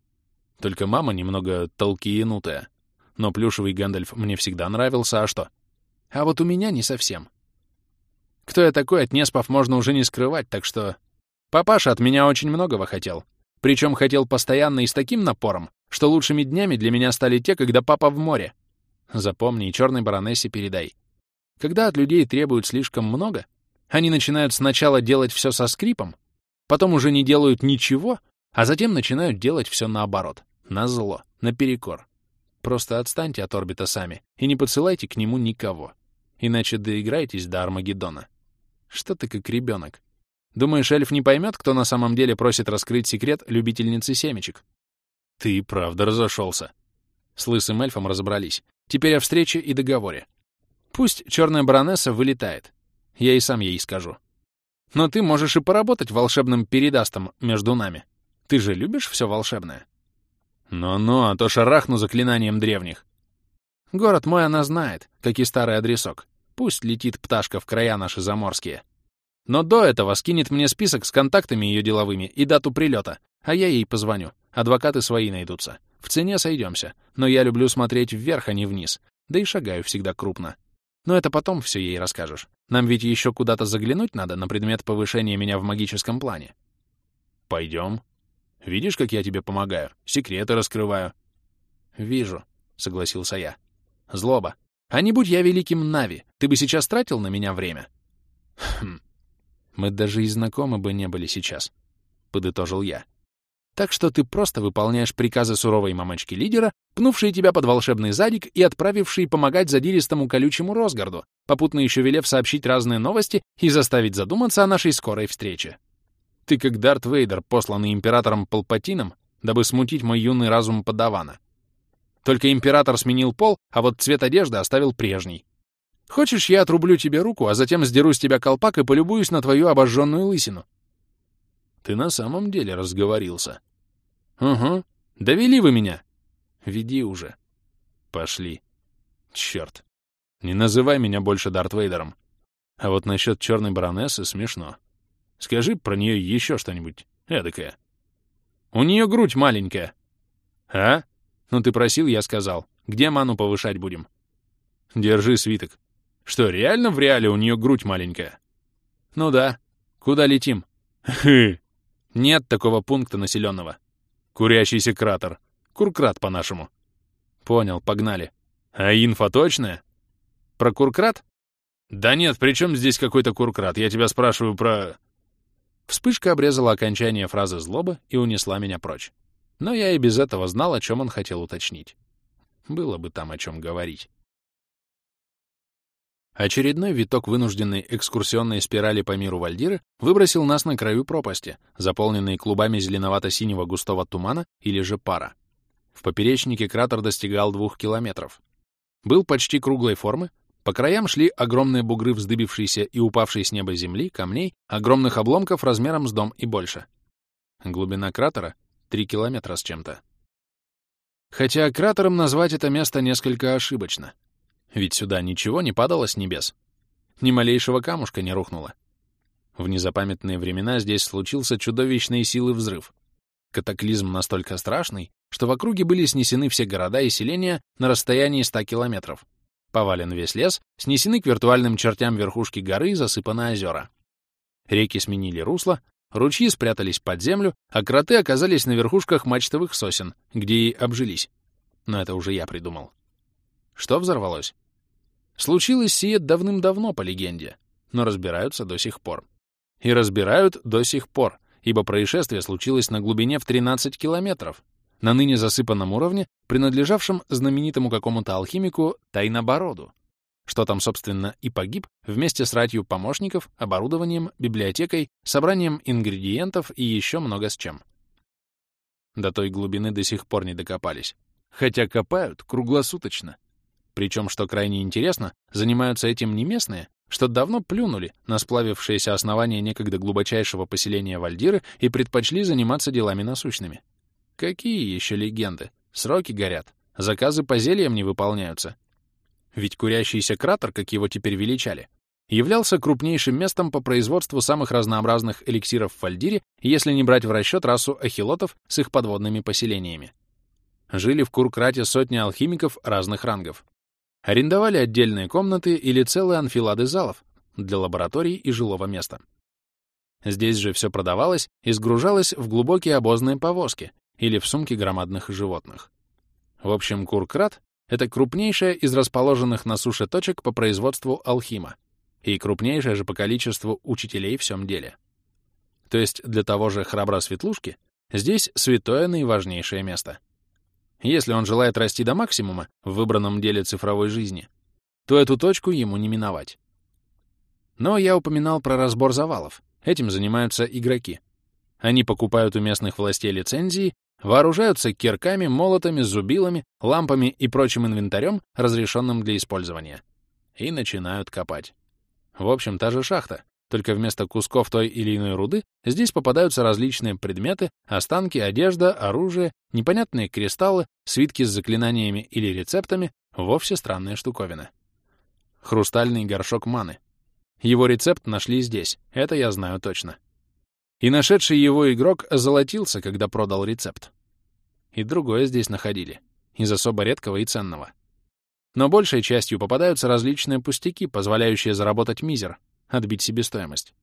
Только мама немного толкиенутая. Но плюшевый Гэндальф мне всегда нравился, а что?» «А вот у меня не совсем. Кто я такой, от Неспов можно уже не скрывать, так что... Папаша от меня очень многого хотел. Причем хотел постоянно и с таким напором, что лучшими днями для меня стали те, когда папа в море. Запомни и черной баронессе передай. Когда от людей требуют слишком много, они начинают сначала делать все со скрипом, потом уже не делают ничего, а затем начинают делать все наоборот, на зло, наперекор. Просто отстаньте от орбита сами и не подсылайте к нему никого, иначе доиграетесь до Армагеддона. Что ты как ребенок? Думаешь, эльф не поймет, кто на самом деле просит раскрыть секрет любительницы семечек? Ты правда разошелся. С лысым эльфом разобрались. Теперь о встрече и договоре. Пусть черная баронесса вылетает. Я и сам ей скажу. Но ты можешь и поработать волшебным передастом между нами. Ты же любишь все волшебное? Ну-ну, а то шарахну заклинанием древних. Город мой она знает, как и старый адресок. Пусть летит пташка в края наши заморские. Но до этого скинет мне список с контактами ее деловыми и дату прилета, а я ей позвоню. Адвокаты свои найдутся. В цене сойдемся, но я люблю смотреть вверх, а не вниз, да и шагаю всегда крупно. Но это потом все ей расскажешь. Нам ведь еще куда-то заглянуть надо на предмет повышения меня в магическом плане. Пойдем. Видишь, как я тебе помогаю? Секреты раскрываю. Вижу, — согласился я. Злоба. А не будь я великим Нави, ты бы сейчас тратил на меня время? Хм. Мы даже и знакомы бы не были сейчас, — подытожил я. Так что ты просто выполняешь приказы суровой мамочки-лидера, пнувшей тебя под волшебный задик и отправившей помогать задиристому колючему Росгарду, попутно еще велев сообщить разные новости и заставить задуматься о нашей скорой встрече. Ты как Дарт Вейдер, посланный императором Палпатином, дабы смутить мой юный разум подавана. Только император сменил пол, а вот цвет одежды оставил прежний. Хочешь, я отрублю тебе руку, а затем сдеру с тебя колпак и полюбуюсь на твою обожженную лысину? Ты на самом деле разговорился. Угу. Довели вы меня. Веди уже. Пошли. Черт. Не называй меня больше Дарт Вейдером. А вот насчет черной баронессы смешно. Скажи про нее еще что-нибудь эдакое. У нее грудь маленькая. А? Ну ты просил, я сказал. Где ману повышать будем? Держи свиток. Что, реально в реале у нее грудь маленькая? Ну да. Куда летим? Хы. Нет такого пункта населенного. Курящийся кратер. Куркрат по-нашему. Понял, погнали. А инфа точная? Про Куркрат? Да нет, при здесь какой-то Куркрат? Я тебя спрашиваю про... Вспышка обрезала окончание фразы злобы и унесла меня прочь. Но я и без этого знал, о чем он хотел уточнить. Было бы там о чем говорить. Очередной виток вынужденной экскурсионной спирали по миру Вальдиры выбросил нас на краю пропасти, заполненной клубами зеленовато-синего густого тумана или же пара. В поперечнике кратер достигал двух километров. Был почти круглой формы, по краям шли огромные бугры вздыбившейся и упавшей с неба земли, камней, огромных обломков размером с дом и больше. Глубина кратера — 3 километра с чем-то. Хотя кратером назвать это место несколько ошибочно — ведь сюда ничего не падало с небес. Ни малейшего камушка не рухнуло. В незапамятные времена здесь случился чудовищной силы взрыв. Катаклизм настолько страшный, что в округе были снесены все города и селения на расстоянии 100 километров. Повален весь лес, снесены к виртуальным чертям верхушки горы и засыпаны озера. Реки сменили русло, ручьи спрятались под землю, а кроты оказались на верхушках мачтовых сосен, где и обжились. Но это уже я придумал. Что взорвалось? Случилось сие давным-давно, по легенде, но разбираются до сих пор. И разбирают до сих пор, ибо происшествие случилось на глубине в 13 километров, на ныне засыпанном уровне, принадлежавшем знаменитому какому-то алхимику Тайнобороду, что там, собственно, и погиб вместе с ратью помощников, оборудованием, библиотекой, собранием ингредиентов и еще много с чем. До той глубины до сих пор не докопались. Хотя копают круглосуточно. Причем, что крайне интересно, занимаются этим не местные, что давно плюнули на сплавившееся основание некогда глубочайшего поселения Вальдиры и предпочли заниматься делами насущными. Какие еще легенды? Сроки горят, заказы по зельям не выполняются. Ведь курящийся кратер, как его теперь величали, являлся крупнейшим местом по производству самых разнообразных эликсиров в Вальдире, если не брать в расчет расу ахилотов с их подводными поселениями. Жили в Куркрате сотни алхимиков разных рангов. Арендовали отдельные комнаты или целые анфилады залов для лабораторий и жилого места. Здесь же все продавалось и сгружалось в глубокие обозные повозки или в сумки громадных животных. В общем, Куркрат — это крупнейшая из расположенных на суше точек по производству алхима и крупнейшая же по количеству учителей в всем деле. То есть для того же храбра Светлушки здесь святое наиважнейшее место — если он желает расти до максимума в выбранном деле цифровой жизни, то эту точку ему не миновать. Но я упоминал про разбор завалов. Этим занимаются игроки. Они покупают у местных властей лицензии, вооружаются кирками, молотами, зубилами, лампами и прочим инвентарем, разрешенным для использования. И начинают копать. В общем, та же шахта, только вместо кусков той или иной руды здесь попадаются различные предметы, останки, одежда, оружие, непонятные кристаллы, свитки с заклинаниями или рецептами, вовсе странные штуковины. Хрустальный горшок маны. Его рецепт нашли здесь, это я знаю точно. И нашедший его игрок золотился, когда продал рецепт. и другое здесь находили, из особо редкого и ценного. Но большей частью попадаются различные пустяки, позволяющие заработать мизер, отбить себестоимость.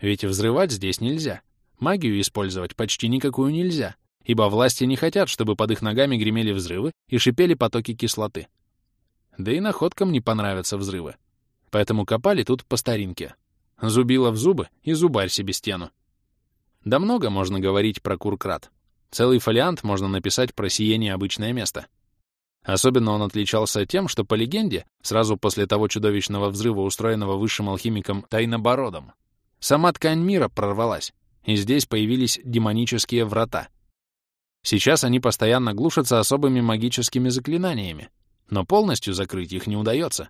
Ведь взрывать здесь нельзя. Магию использовать почти никакую нельзя, ибо власти не хотят, чтобы под их ногами гремели взрывы и шипели потоки кислоты. Да и находкам не понравятся взрывы. Поэтому копали тут по старинке. Зубило в зубы и зубарь себе стену. Да много можно говорить про Куркрат. Целый фолиант можно написать про сие необычное место. Особенно он отличался тем, что, по легенде, сразу после того чудовищного взрыва, устроенного высшим алхимиком Тайнобородом, сама ткань мира прорвалась, и здесь появились демонические врата. Сейчас они постоянно глушатся особыми магическими заклинаниями, но полностью закрыть их не удается,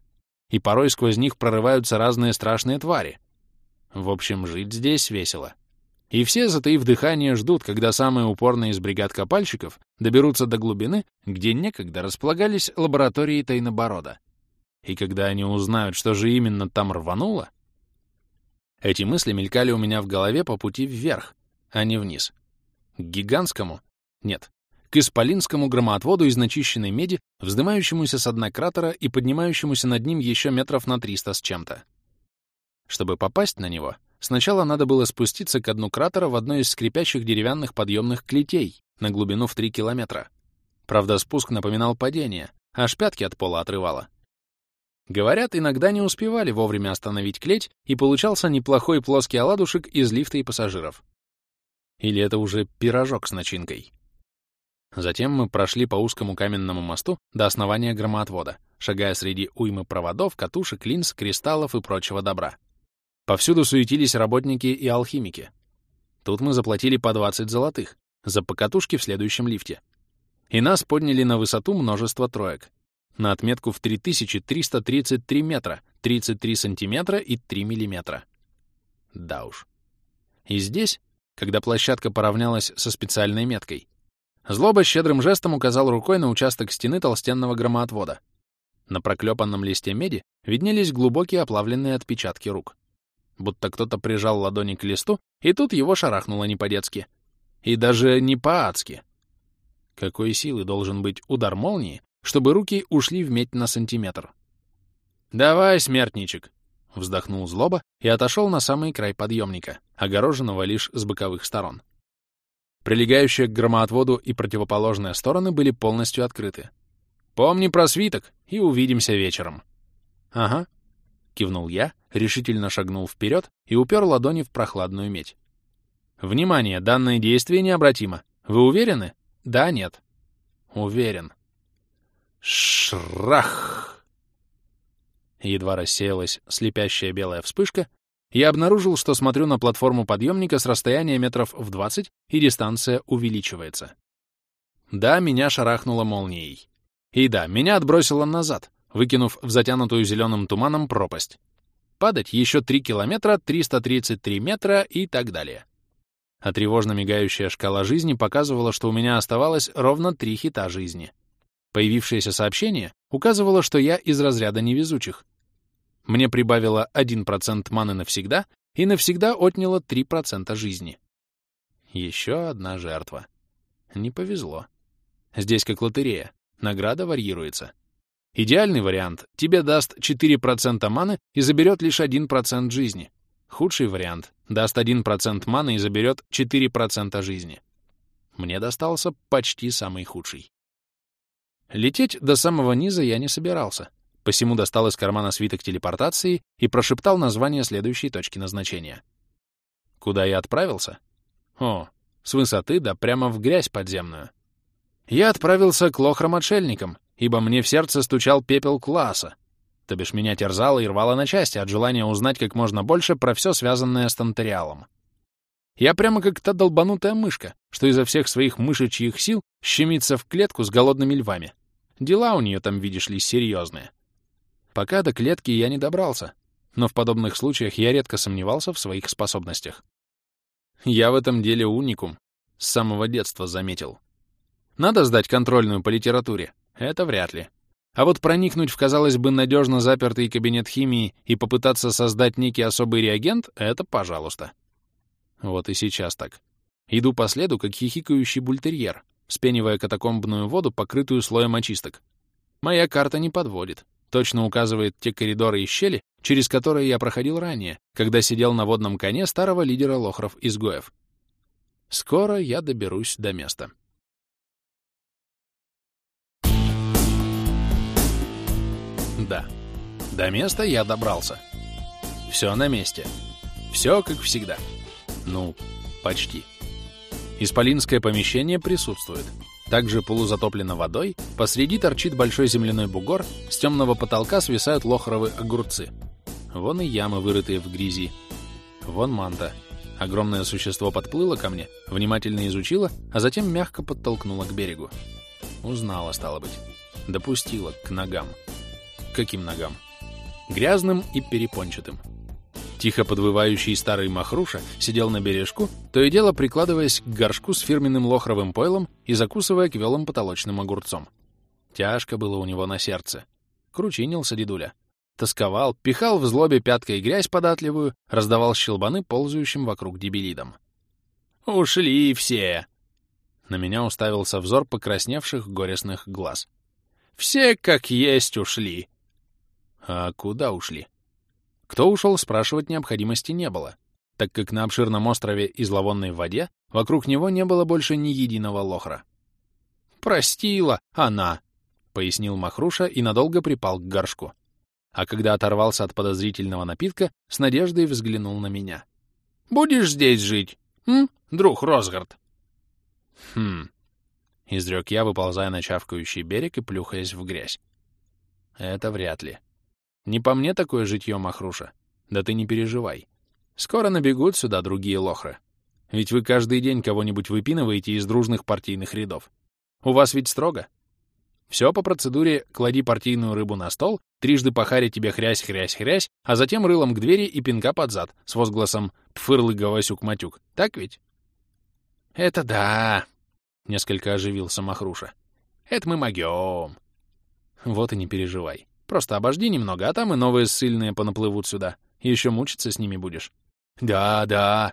и порой сквозь них прорываются разные страшные твари. В общем, жить здесь весело. И все, затаив дыхание, ждут, когда самые упорные из бригад копальщиков доберутся до глубины, где некогда располагались лаборатории Тайноборода. И когда они узнают, что же именно там рвануло... Эти мысли мелькали у меня в голове по пути вверх, а не вниз. К гигантскому... Нет, к исполинскому громоотводу из начищенной меди, вздымающемуся с дна кратера и поднимающемуся над ним еще метров на триста с чем-то. Чтобы попасть на него, Сначала надо было спуститься к дну кратера в одной из скрипящих деревянных подъемных клетей на глубину в 3 километра. Правда, спуск напоминал падение, аж пятки от пола отрывало. Говорят, иногда не успевали вовремя остановить клеть, и получался неплохой плоский оладушек из лифта и пассажиров. Или это уже пирожок с начинкой. Затем мы прошли по узкому каменному мосту до основания громоотвода, шагая среди уймы проводов, катушек, линз, кристаллов и прочего добра. Повсюду суетились работники и алхимики. Тут мы заплатили по 20 золотых за покатушки в следующем лифте. И нас подняли на высоту множество троек. На отметку в 3333 метра, 33 сантиметра и 3 миллиметра. Да уж. И здесь, когда площадка поравнялась со специальной меткой, Злоба щедрым жестом указал рукой на участок стены толстенного громоотвода. На проклепанном листе меди виднелись глубокие оплавленные отпечатки рук будто кто-то прижал ладони к листу, и тут его шарахнуло не по-детски. И даже не по-адски. Какой силы должен быть удар молнии, чтобы руки ушли в медь на сантиметр? «Давай, смертничек!» — вздохнул злоба и отошел на самый край подъемника, огороженного лишь с боковых сторон. Прилегающие к громоотводу и противоположные стороны были полностью открыты. «Помни про свиток, и увидимся вечером». «Ага», Кивнул я, решительно шагнул вперед и упер ладони в прохладную медь. «Внимание! Данное действие необратимо. Вы уверены? Да, нет?» «Уверен». Шрах! Едва рассеялась слепящая белая вспышка, я обнаружил, что смотрю на платформу подъемника с расстояния метров в 20, и дистанция увеличивается. Да, меня шарахнуло молнией. И да, меня отбросило назад, выкинув в затянутую зеленым туманом пропасть. Падать еще 3 километра, 333 метра и так далее. А тревожно мигающая шкала жизни показывала, что у меня оставалось ровно три хита жизни. Появившееся сообщение указывало, что я из разряда невезучих. Мне прибавило 1% маны навсегда и навсегда отняло 3% жизни. Еще одна жертва. Не повезло. Здесь как лотерея. Награда варьируется. Идеальный вариант — тебе даст 4% маны и заберет лишь 1% жизни. Худший вариант — даст 1% маны и заберет 4% жизни. Мне достался почти самый худший. Лететь до самого низа я не собирался, посему достал из кармана свиток телепортации и прошептал название следующей точки назначения. Куда я отправился? О, с высоты да прямо в грязь подземную. Я отправился к лохрам-отшельникам, ибо мне в сердце стучал пепел класса, то бишь меня терзало и рвало на части от желания узнать как можно больше про все связанное с Тантериалом. Я прямо как та долбанутая мышка, что изо всех своих мышечьих сил щемится в клетку с голодными львами. Дела у нее там, видишь ли, серьезные. Пока до клетки я не добрался, но в подобных случаях я редко сомневался в своих способностях. Я в этом деле уникум, с самого детства заметил. Надо сдать контрольную по литературе, это вряд ли. А вот проникнуть в, казалось бы, надежно запертый кабинет химии и попытаться создать некий особый реагент — это пожалуйста. Вот и сейчас так. Иду по следу, как хихикающий бультерьер, спенивая катакомбную воду, покрытую слоем очисток. Моя карта не подводит. Точно указывает те коридоры и щели, через которые я проходил ранее, когда сидел на водном коне старого лидера лохров-изгоев. Скоро я доберусь до места. Да, до места я добрался. Все на месте. Все как всегда. Ну, почти. Исполинское помещение присутствует. Также полузатоплено водой, посреди торчит большой земляной бугор, с темного потолка свисают лохровые огурцы. Вон и ямы, вырытые в грязи. Вон манта. Огромное существо подплыло ко мне, внимательно изучило, а затем мягко подтолкнуло к берегу. Узнала, стало быть. Допустила к ногам. Каким ногам? Грязным и перепончатым. Тихо подвывающий старый Махруша сидел на бережку, то и дело прикладываясь к горшку с фирменным лохровым пойлом и закусывая квелым потолочным огурцом. Тяжко было у него на сердце. Кручинился дедуля. Тосковал, пихал в злобе пяткой грязь податливую, раздавал щелбаны ползающим вокруг дебилидам. «Ушли все!» На меня уставился взор покрасневших горестных глаз. «Все как есть ушли!» «А куда ушли?» Кто ушел, спрашивать необходимости не было, так как на обширном острове и зловонной воде вокруг него не было больше ни единого лохра. «Простила она!» — пояснил Махруша и надолго припал к горшку. А когда оторвался от подозрительного напитка, с надеждой взглянул на меня. «Будешь здесь жить, м, друг Росгард?» «Хм...» — изрек я, выползая на чавкающий берег и плюхаясь в грязь. «Это вряд ли. Не по мне такое житье, Махруша. Да ты не переживай. Скоро набегут сюда другие лохры. Ведь вы каждый день кого-нибудь выпинываете из дружных партийных рядов. У вас ведь строго. Все по процедуре «клади партийную рыбу на стол», трижды похари тебе хрясь-хрясь-хрясь, а затем рылом к двери и пинка под зад с возгласом «Пфырлы Гавасюк-матюк». Так ведь? «Это да!» — несколько оживился Махруша. «Это мы могем!» Вот и не переживай. Просто обожди немного, а там и новые ссыльные понаплывут сюда. еще мучиться с ними будешь. Да, да.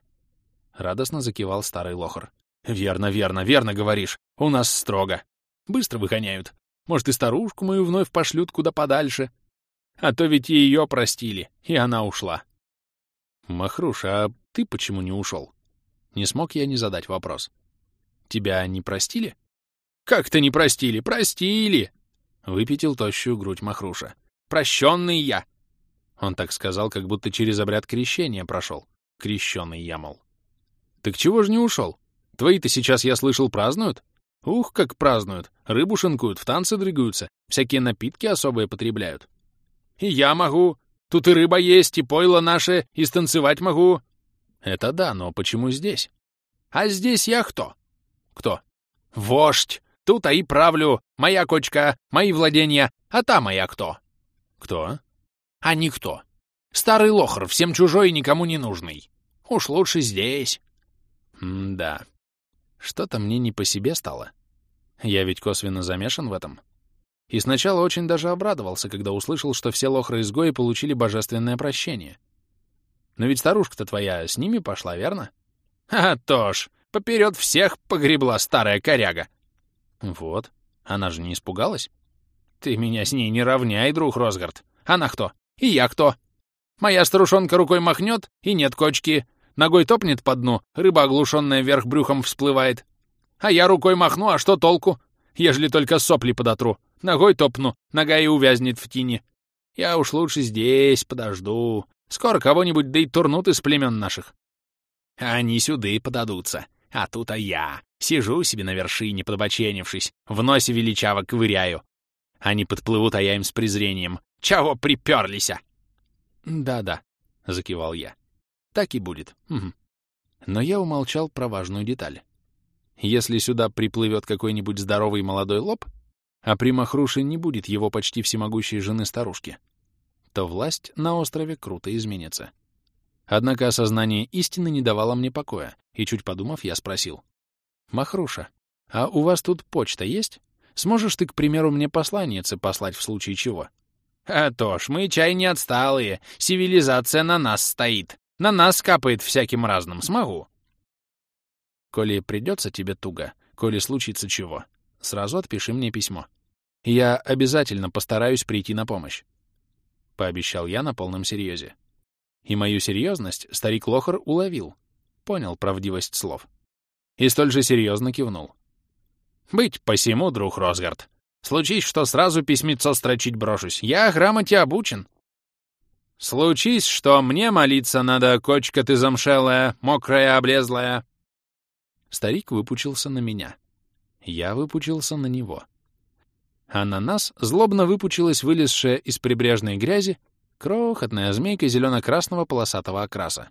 Радостно закивал старый лохор. Верно, верно, верно говоришь. У нас строго. Быстро выгоняют. Может, и старушку мою вновь пошлют куда подальше. А то ведь и ее простили, и она ушла. Махруш, а ты почему не ушел? Не смог я не задать вопрос. Тебя не простили? Как-то не простили, простили! Выпятил тощую грудь Махруша. «Прощенный я!» Он так сказал, как будто через обряд крещения прошел. Крещенный я, мол. «Так чего ж не ушел? Твои-то сейчас, я слышал, празднуют? Ух, как празднуют! Рыбу шинкуют, в танцы дрыгаются, всякие напитки особые потребляют. И я могу! Тут и рыба есть, и пойло наше, и станцевать могу!» «Это да, но почему здесь?» «А здесь я кто?» «Кто?» «Вождь! Тут-то и правлю. Моя кочка, мои владения. А та моя кто? Кто? А никто. Старый лохр, всем чужой и никому не нужный. Уж лучше здесь. М-да. Что-то мне не по себе стало. Я ведь косвенно замешан в этом. И сначала очень даже обрадовался, когда услышал, что все лохры-изгои получили божественное прощение. Но ведь старушка-то твоя с ними пошла, верно? А то ж, поперед всех погребла старая коряга. Вот. Она же не испугалась? Ты меня с ней не равняй, друг Росгард. Она кто? И я кто? Моя старушонка рукой махнет, и нет кочки. Ногой топнет по дну, рыба, оглушенная вверх брюхом, всплывает. А я рукой махну, а что толку? Ежели только сопли подотру. Ногой топну, нога и увязнет в тине. Я уж лучше здесь подожду. Скоро кого-нибудь да и турнут из племен наших. Они сюды подадутся. А тут а я. Сижу себе на вершине, подбоченившись, в носе величаво ковыряю. Они подплывут, а я им с презрением. Чего приперлися? Да-да, закивал я. Так и будет. Угу. Но я умолчал про важную деталь. Если сюда приплывет какой-нибудь здоровый молодой лоб, а при Махруше не будет его почти всемогущей жены-старушки, то власть на острове круто изменится. Однако осознание истины не давало мне покоя, и чуть подумав, я спросил. «Махруша, а у вас тут почта есть? Сможешь ты, к примеру, мне посланницы послать в случае чего?» «А то ж, мы чай не отсталые. Цивилизация на нас стоит. На нас капает всяким разным. Смогу». «Коли придется тебе туго, коли случится чего. Сразу отпиши мне письмо. Я обязательно постараюсь прийти на помощь. Пообещал я на полном серьезе. И мою серьезность старик Лохар уловил, понял правдивость слов. И столь же серьезно кивнул. «Быть посему, друг Росгард. Случись, что сразу письмецо строчить брошусь. Я грамоте обучен. Случись, что мне молиться надо, кочка ты замшелая, мокрая, облезлая. Старик выпучился на меня. Я выпучился на него. А на нас злобно выпучилась вылезшая из прибрежной грязи крохотная змейка зелено-красного полосатого окраса.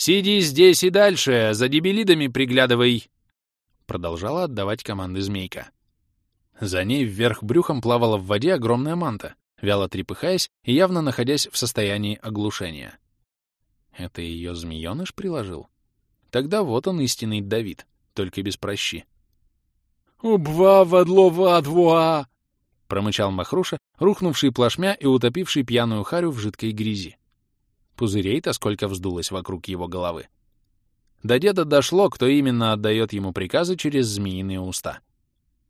«Сиди здесь и дальше, за дебилидами приглядывай!» Продолжала отдавать команды змейка. За ней вверх брюхом плавала в воде огромная манта, вяло трепыхаясь и явно находясь в состоянии оглушения. Это ее змеёныш приложил? Тогда вот он истинный Давид, только без прощи. «Убва вадлова двуа!» — промычал Махруша, рухнувший плашмя и утопивший пьяную харю в жидкой грязи. Пузырей-то сколько вздулось вокруг его головы. До деда дошло, кто именно отдает ему приказы через змеиные уста.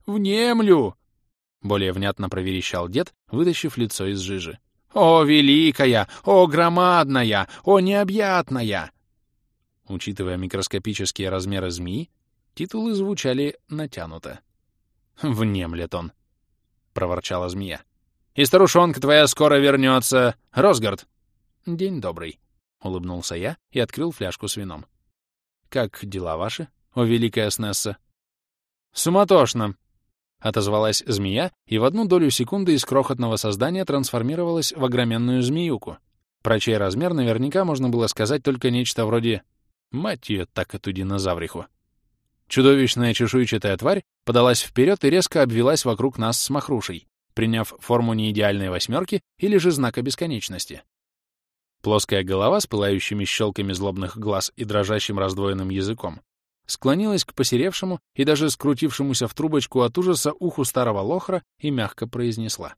«Внемлю!» — более внятно проверещал дед, вытащив лицо из жижи. «О, великая! О, громадная! О, необъятная!» Учитывая микроскопические размеры змеи, титулы звучали натянуто. «Внемлет он!» — проворчала змея. «И старушонка твоя скоро вернется, Росгард!» «День добрый!» — улыбнулся я и открыл фляжку с вином. «Как дела ваши, о великая Снесса?» «Суматошно!» — отозвалась змея, и в одну долю секунды из крохотного создания трансформировалась в огроменную змеюку, про чей размер наверняка можно было сказать только нечто вроде «мать ее так эту динозавриху». Чудовищная чешуйчатая тварь подалась вперед и резко обвелась вокруг нас с махрушей, приняв форму неидеальной восьмерки или же знака бесконечности. Плоская голова с пылающими щелками злобных глаз и дрожащим раздвоенным языком склонилась к посеревшему и даже скрутившемуся в трубочку от ужаса уху старого лохра и мягко произнесла.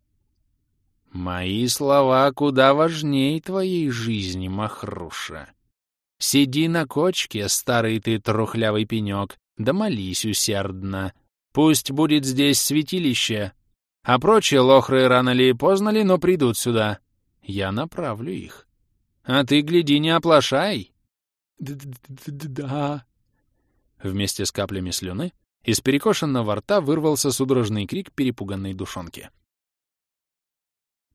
«Мои слова куда важнее твоей жизни, Махруша. Сиди на кочке, старый ты трухлявый пенек, да молись усердно. Пусть будет здесь святилище, а прочие лохры рано ли поздно ли, но придут сюда. Я направлю их. А ты, гляди, не оплошай!» «Да...» Вместе с каплями слюны из перекошенного рта вырвался судорожный крик перепуганной душонки.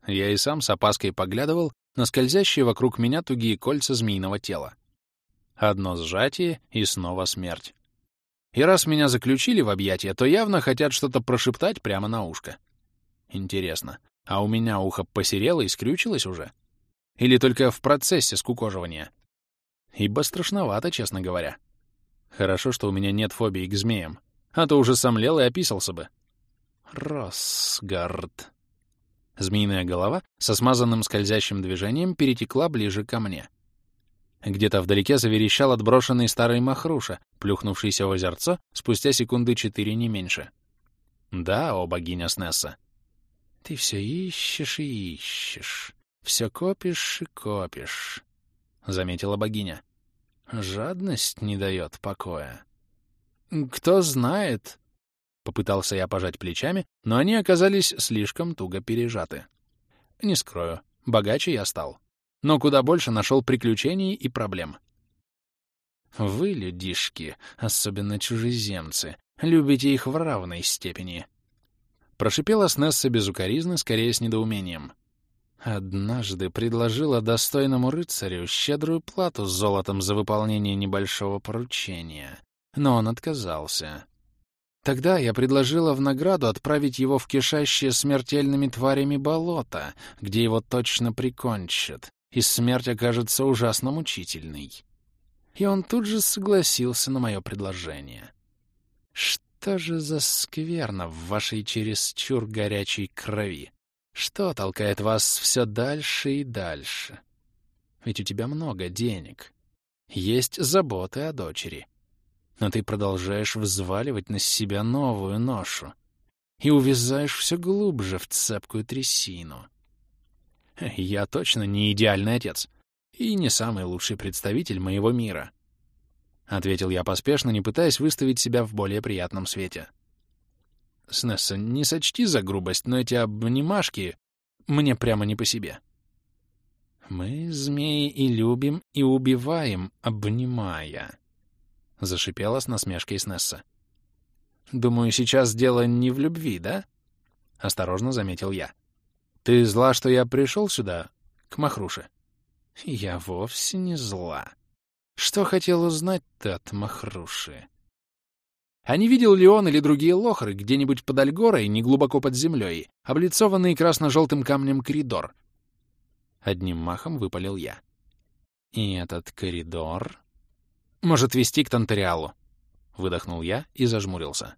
Я и сам с опаской поглядывал на скользящие вокруг меня тугие кольца змеиного тела. Одно сжатие и снова смерть. И раз меня заключили в объятия, то явно хотят что-то прошептать прямо на ушко. Интересно, а у меня ухо посерело и скрючилось уже? Или только в процессе скукоживания? Ибо страшновато, честно говоря. Хорошо, что у меня нет фобии к змеям, а то уже сомлел и описался бы. Росгард. Змеиная голова со смазанным скользящим движением перетекла ближе ко мне. Где-то вдалеке заверещал отброшенный старый махруша, плюхнувшийся в озерцо спустя секунды четыре не меньше. Да, о богиня Снесса. Ты все ищешь и ищешь, все копишь и копишь, — заметила богиня. Жадность не дает покоя. Кто знает... Попытался я пожать плечами, но они оказались слишком туго пережаты. Не скрою, богаче я стал. Но куда больше нашел приключений и проблем. Вы, людишки, особенно чужеземцы, любите их в равной степени. Прошипела Снесса безукоризно, скорее с недоумением. Однажды предложила достойному рыцарю щедрую плату с золотом за выполнение небольшого поручения, но он отказался. Тогда я предложила в награду отправить его в кишащее смертельными тварями болото, где его точно прикончат, и смерть окажется ужасно мучительной. И он тут же согласился на мое предложение. Что же за скверно в вашей чересчур горячей крови? Что толкает вас все дальше и дальше? Ведь у тебя много денег. Есть заботы о дочери. Но ты продолжаешь взваливать на себя новую ношу и увязаешь все глубже в цепкую трясину. Я точно не идеальный отец и не самый лучший представитель моего мира. ответил я поспешно, не пытаясь выставить себя в более приятном свете. Снесса, не сочти за грубость, но эти обнимашки мне прямо не по себе. Мы, змеи, и любим, и убиваем, обнимая, — зашипела с насмешкой Снесса. Думаю, сейчас дело не в любви, да? — осторожно заметил я. Ты зла, что я пришел сюда, к Махруше? Я вовсе не зла. Что хотел узнать ты от Махруши? А не видел ли он или другие лохры где-нибудь под Альгорой, неглубоко под землей, облицованный красно-желтым камнем коридор? Одним махом выпалил я. И этот коридор может вести к Тантериалу. Выдохнул я и зажмурился.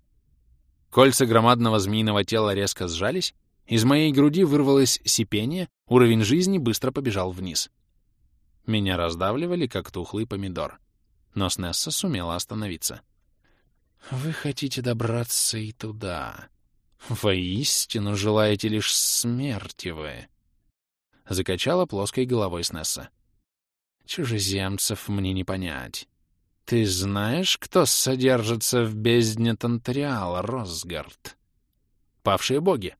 Кольца громадного змеиного тела резко сжались, из моей груди вырвалось сипение, уровень жизни быстро побежал вниз. Меня раздавливали, как тухлый помидор. Но Снесса сумела остановиться. Вы хотите добраться и туда. Воистину желаете лишь смерти вы. Закачала плоской головой Снесса. Чужеземцев мне не понять. Ты знаешь, кто содержится в бездне Тантриала, Росгард? Павшие боги.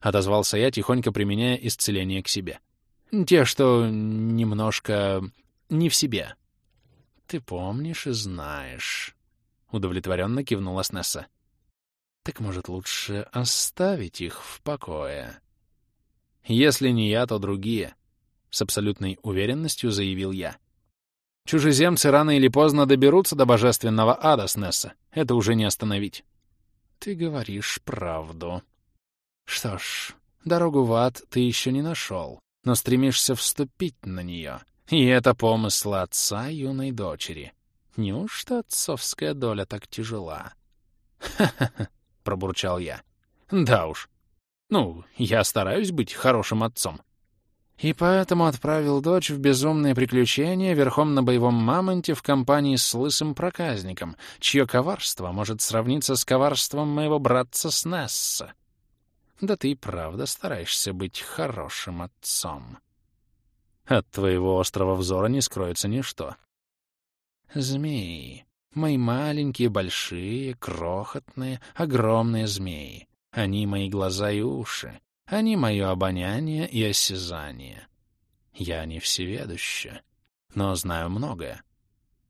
Отозвался я, тихонько применяя исцеление к себе. Те, что немножко не в себе. Ты помнишь и знаешь. Удовлетворенно кивнула Снесса. Так, может, лучше оставить их в покое? Если не я, то другие, — с абсолютной уверенностью заявил я. Чужеземцы рано или поздно доберутся до божественного ада, Снесса. Это уже не остановить. Ты говоришь правду. Что ж, дорогу в ад ты еще не нашел, но стремишься вступить на нее. И это помысл отца юной дочери. Неужто отцовская доля так тяжела? «Ха-ха-ха», <laughs> — пробурчал я. «Да уж. Ну, я стараюсь быть хорошим отцом». И поэтому отправил дочь в безумные приключения верхом на боевом мамонте в компании с лысым проказником, чье коварство может сравниться с коварством моего братца Снесса. Да ты и правда стараешься быть хорошим отцом. От твоего острого взора не скроется ничто. Змеи. Мои маленькие, большие, крохотные, огромные змеи. Они мои глаза и уши. Они мое обоняние и осязание. Я не всеведуща, но знаю многое.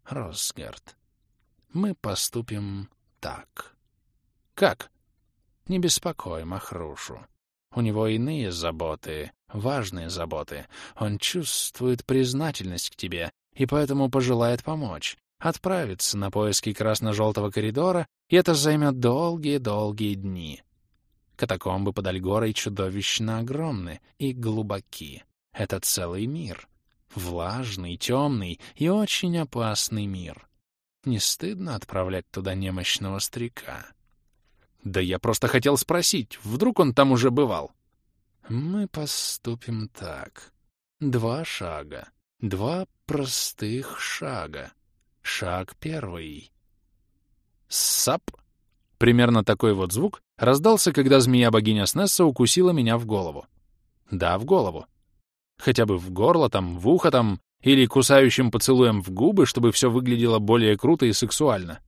Росгард, мы поступим так. Как? Не беспокой Махрушу. У него иные заботы, важные заботы. Он чувствует признательность к тебе и поэтому пожелает помочь, отправиться на поиски красно-желтого коридора, и это займет долгие-долгие дни. Катакомбы под Альгорой чудовищно огромны и глубоки. Это целый мир. Влажный, темный и очень опасный мир. Не стыдно отправлять туда немощного старика? Да я просто хотел спросить, вдруг он там уже бывал? Мы поступим так. Два шага. Два простых шага. Шаг первый. Сап. Примерно такой вот звук раздался, когда змея-богиня Снесса укусила меня в голову. Да, в голову. Хотя бы в горло там, в ухо там, или кусающим поцелуем в губы, чтобы все выглядело более круто и сексуально.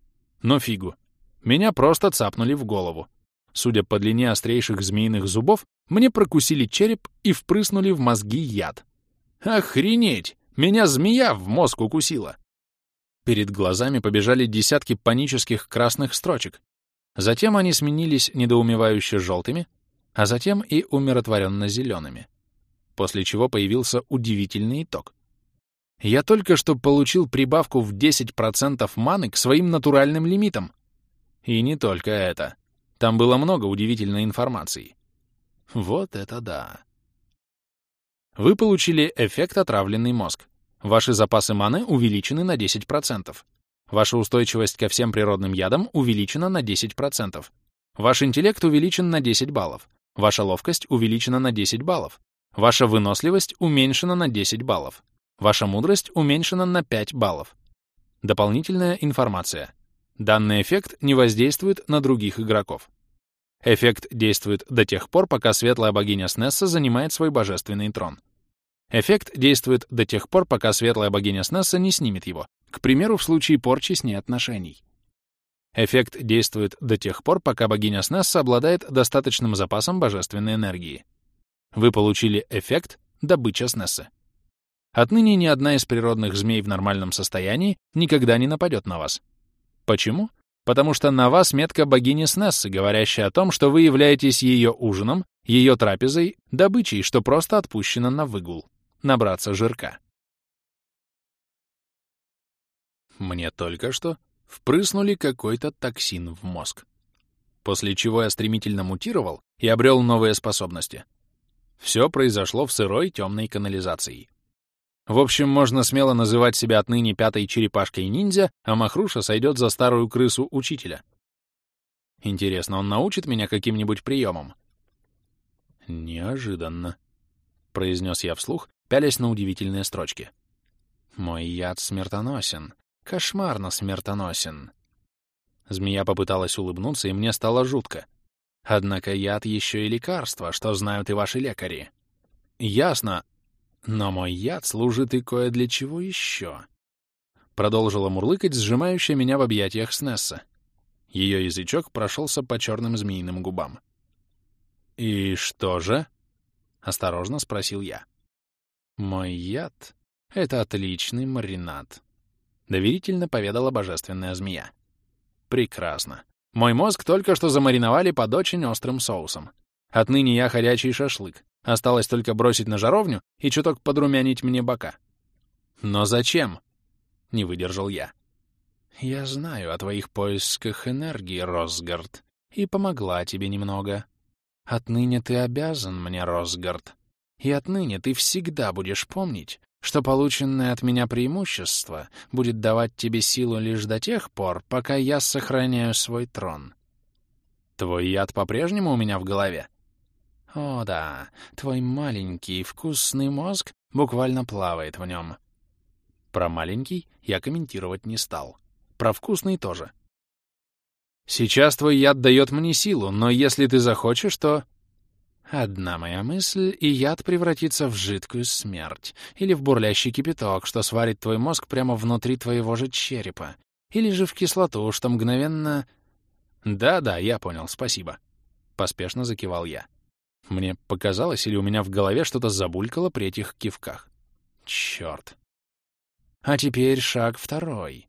Но фигу. Меня просто цапнули в голову. Судя по длине острейших змеиных зубов, мне прокусили череп и впрыснули в мозги яд. Охренеть! Меня змея в мозг укусила. Перед глазами побежали десятки панических красных строчек. Затем они сменились недоумевающе желтыми, а затем и умиротворенно зелеными. После чего появился удивительный итог. Я только что получил прибавку в 10% маны к своим натуральным лимитам. И не только это. Там было много удивительной информации. Вот это да. Вы получили эффект «Отравленный мозг». Ваши запасы маны увеличены на 10%. Ваша устойчивость ко всем природным ядам увеличена на 10%. Ваш интеллект увеличен на 10 баллов. Ваша ловкость увеличена на 10 баллов. Ваша выносливость уменьшена на 10 баллов. Ваша мудрость уменьшена на 5 баллов. Дополнительная информация. Данный эффект не воздействует на других игроков. Эффект действует до тех пор, пока светлая богиня Снесса занимает свой божественный трон. Эффект действует до тех пор, пока светлая богиня Снесса не снимет его, к примеру, в случае порчи с ней отношений. Эффект действует до тех пор, пока богиня Снесса обладает достаточным запасом божественной энергии. Вы получили эффект добыча Снесса. Отныне ни одна из природных змей в нормальном состоянии никогда не нападет на вас. Почему? Потому что на вас метка богини Снессы, говорящая о том, что вы являетесь ее ужином, ее трапезой, добычей, что просто отпущено на выгул. Набраться жирка. Мне только что впрыснули какой-то токсин в мозг. После чего я стремительно мутировал и обрел новые способности. Все произошло в сырой темной канализации. В общем, можно смело называть себя отныне пятой черепашкой-ниндзя, а Махруша сойдет за старую крысу учителя. Интересно, он научит меня каким-нибудь приемам? Неожиданно, — произнес я вслух, пялясь на удивительные строчки. Мой яд смертоносен, кошмарно смертоносен. Змея попыталась улыбнуться, и мне стало жутко. Однако яд еще и лекарство, что знают и ваши лекари. Ясно, но мой яд служит и кое для чего еще. Продолжила мурлыкать, сжимающая меня в объятиях Снесса. Ее язычок прошелся по черным змеиным губам. «И что же?» — осторожно спросил я. «Мой яд — это отличный маринад», — доверительно поведала божественная змея. «Прекрасно. Мой мозг только что замариновали под очень острым соусом. Отныне я ходячий шашлык. Осталось только бросить на жаровню и чуток подрумянить мне бока. Но зачем? Не выдержал я. Я знаю о твоих поисках энергии, Росгард, и помогла тебе немного. Отныне ты обязан мне, Росгард. И отныне ты всегда будешь помнить, что полученное от меня преимущество будет давать тебе силу лишь до тех пор, пока я сохраняю свой трон. Твой яд по-прежнему у меня в голове? О да, твой маленький вкусный мозг буквально плавает в нем. Про маленький я комментировать не стал. Про вкусный тоже. Сейчас твой яд дает мне силу, но если ты захочешь, то... Одна моя мысль, и яд превратится в жидкую смерть, или в бурлящий кипяток, что сварит твой мозг прямо внутри твоего же черепа, или же в кислоту, что мгновенно... Да-да, я понял, спасибо. Поспешно закивал я. Мне показалось, или у меня в голове что-то забулькало при этих кивках. Чёрт. А теперь шаг второй.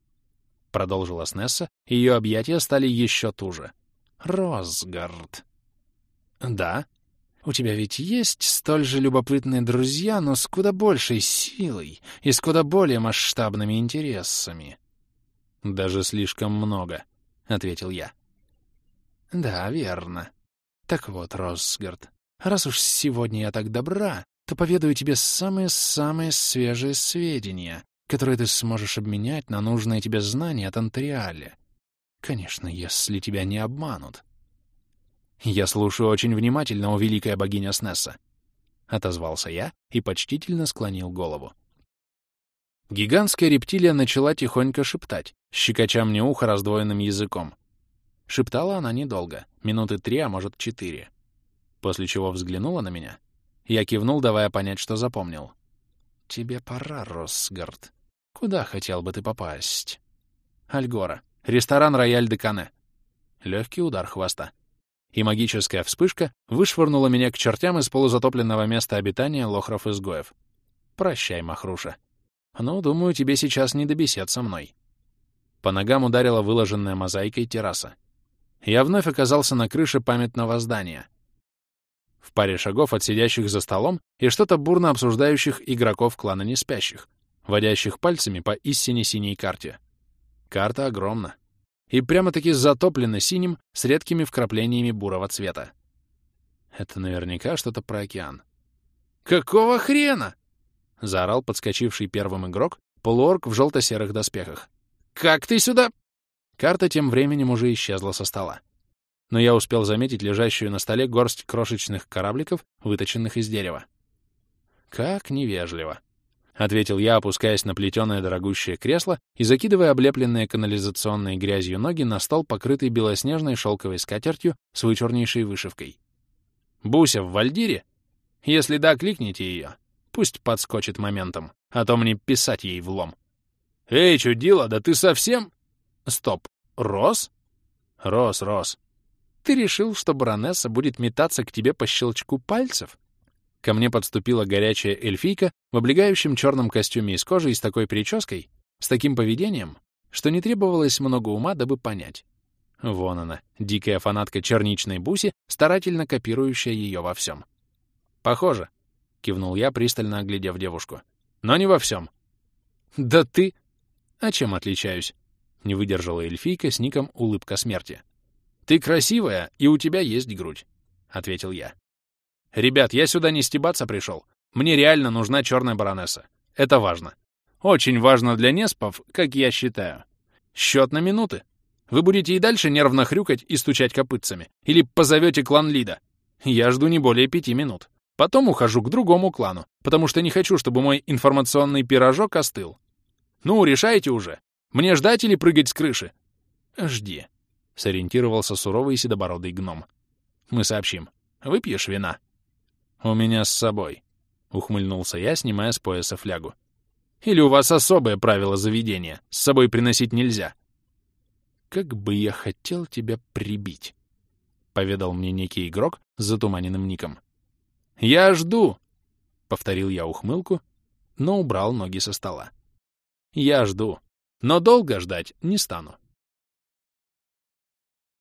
Продолжила Снесса, и ее объятия стали еще туже. Росгард. Да? У тебя ведь есть столь же любопытные друзья, но с куда большей силой и с куда более масштабными интересами. Даже слишком много, — ответил я. Да, верно. Так вот, Росгард, Раз уж сегодня я так добра, то поведаю тебе самые-самые свежие сведения, которые ты сможешь обменять на нужные тебе знания о Тантериале. Конечно, если тебя не обманут. Я слушаю очень внимательно, о великая богиня Снесса. Отозвался я и почтительно склонил голову. Гигантская рептилия начала тихонько шептать, щекоча мне ухо раздвоенным языком. Шептала она недолго, минуты три, а может, четыре после чего взглянула на меня. Я кивнул, давая понять, что запомнил. «Тебе пора, Росгард. Куда хотел бы ты попасть?» «Альгора. Ресторан «Рояль де Кане». Легкий удар хвоста. И магическая вспышка вышвырнула меня к чертям из полузатопленного места обитания лохров-изгоев. «Прощай, Махруша. Ну, думаю, тебе сейчас не до бесед со мной». По ногам ударила выложенная мозаикой терраса. Я вновь оказался на крыше памятного здания — в паре шагов от сидящих за столом и что-то бурно обсуждающих игроков клана неспящих, водящих пальцами по истине синей карте. Карта огромна. И прямо-таки затоплена синим с редкими вкраплениями бурого цвета. Это наверняка что-то про океан. «Какого хрена?» — заорал подскочивший первым игрок, полуорг в желто-серых доспехах. «Как ты сюда?» Карта тем временем уже исчезла со стола но я успел заметить лежащую на столе горсть крошечных корабликов, выточенных из дерева. «Как невежливо!» — ответил я, опускаясь на плетеное дорогущее кресло и закидывая облепленные канализационной грязью ноги на стол, покрытый белоснежной шелковой скатертью с вычурнейшей вышивкой. «Буся в Вальдире? Если да, кликните ее. Пусть подскочит моментом, а то мне писать ей влом. «Эй, чудила, да ты совсем...» «Стоп, Рос?» «Рос, Рос. Ты решил, что баронесса будет метаться к тебе по щелчку пальцев?» Ко мне подступила горячая эльфийка в облегающем черном костюме из кожи и с такой прической, с таким поведением, что не требовалось много ума, дабы понять. Вон она, дикая фанатка черничной буси, старательно копирующая ее во всем. «Похоже», — кивнул я, пристально оглядев девушку. «Но не во всем». «Да ты...» «А чем отличаюсь?» — не выдержала эльфийка с ником «Улыбка смерти». «Ты красивая, и у тебя есть грудь», — ответил я. «Ребят, я сюда не стебаться пришел. Мне реально нужна черная баронесса. Это важно. Очень важно для неспов, как я считаю. Счет на минуты. Вы будете и дальше нервно хрюкать и стучать копытцами. Или позовете клан Лида. Я жду не более пяти минут. Потом ухожу к другому клану, потому что не хочу, чтобы мой информационный пирожок остыл. Ну, решайте уже. Мне ждать или прыгать с крыши? Жди. Сориентировался суровый седобородый гном. Мы сообщим. Выпьешь вина? «У меня с собой», — ухмыльнулся я, снимая с пояса флягу. «Или у вас особое правило заведения? С собой приносить нельзя?» «Как бы я хотел тебя прибить», — поведал мне некий игрок с затуманенным ником. «Я жду», — повторил я ухмылку, но убрал ноги со стола. «Я жду, но долго ждать не стану».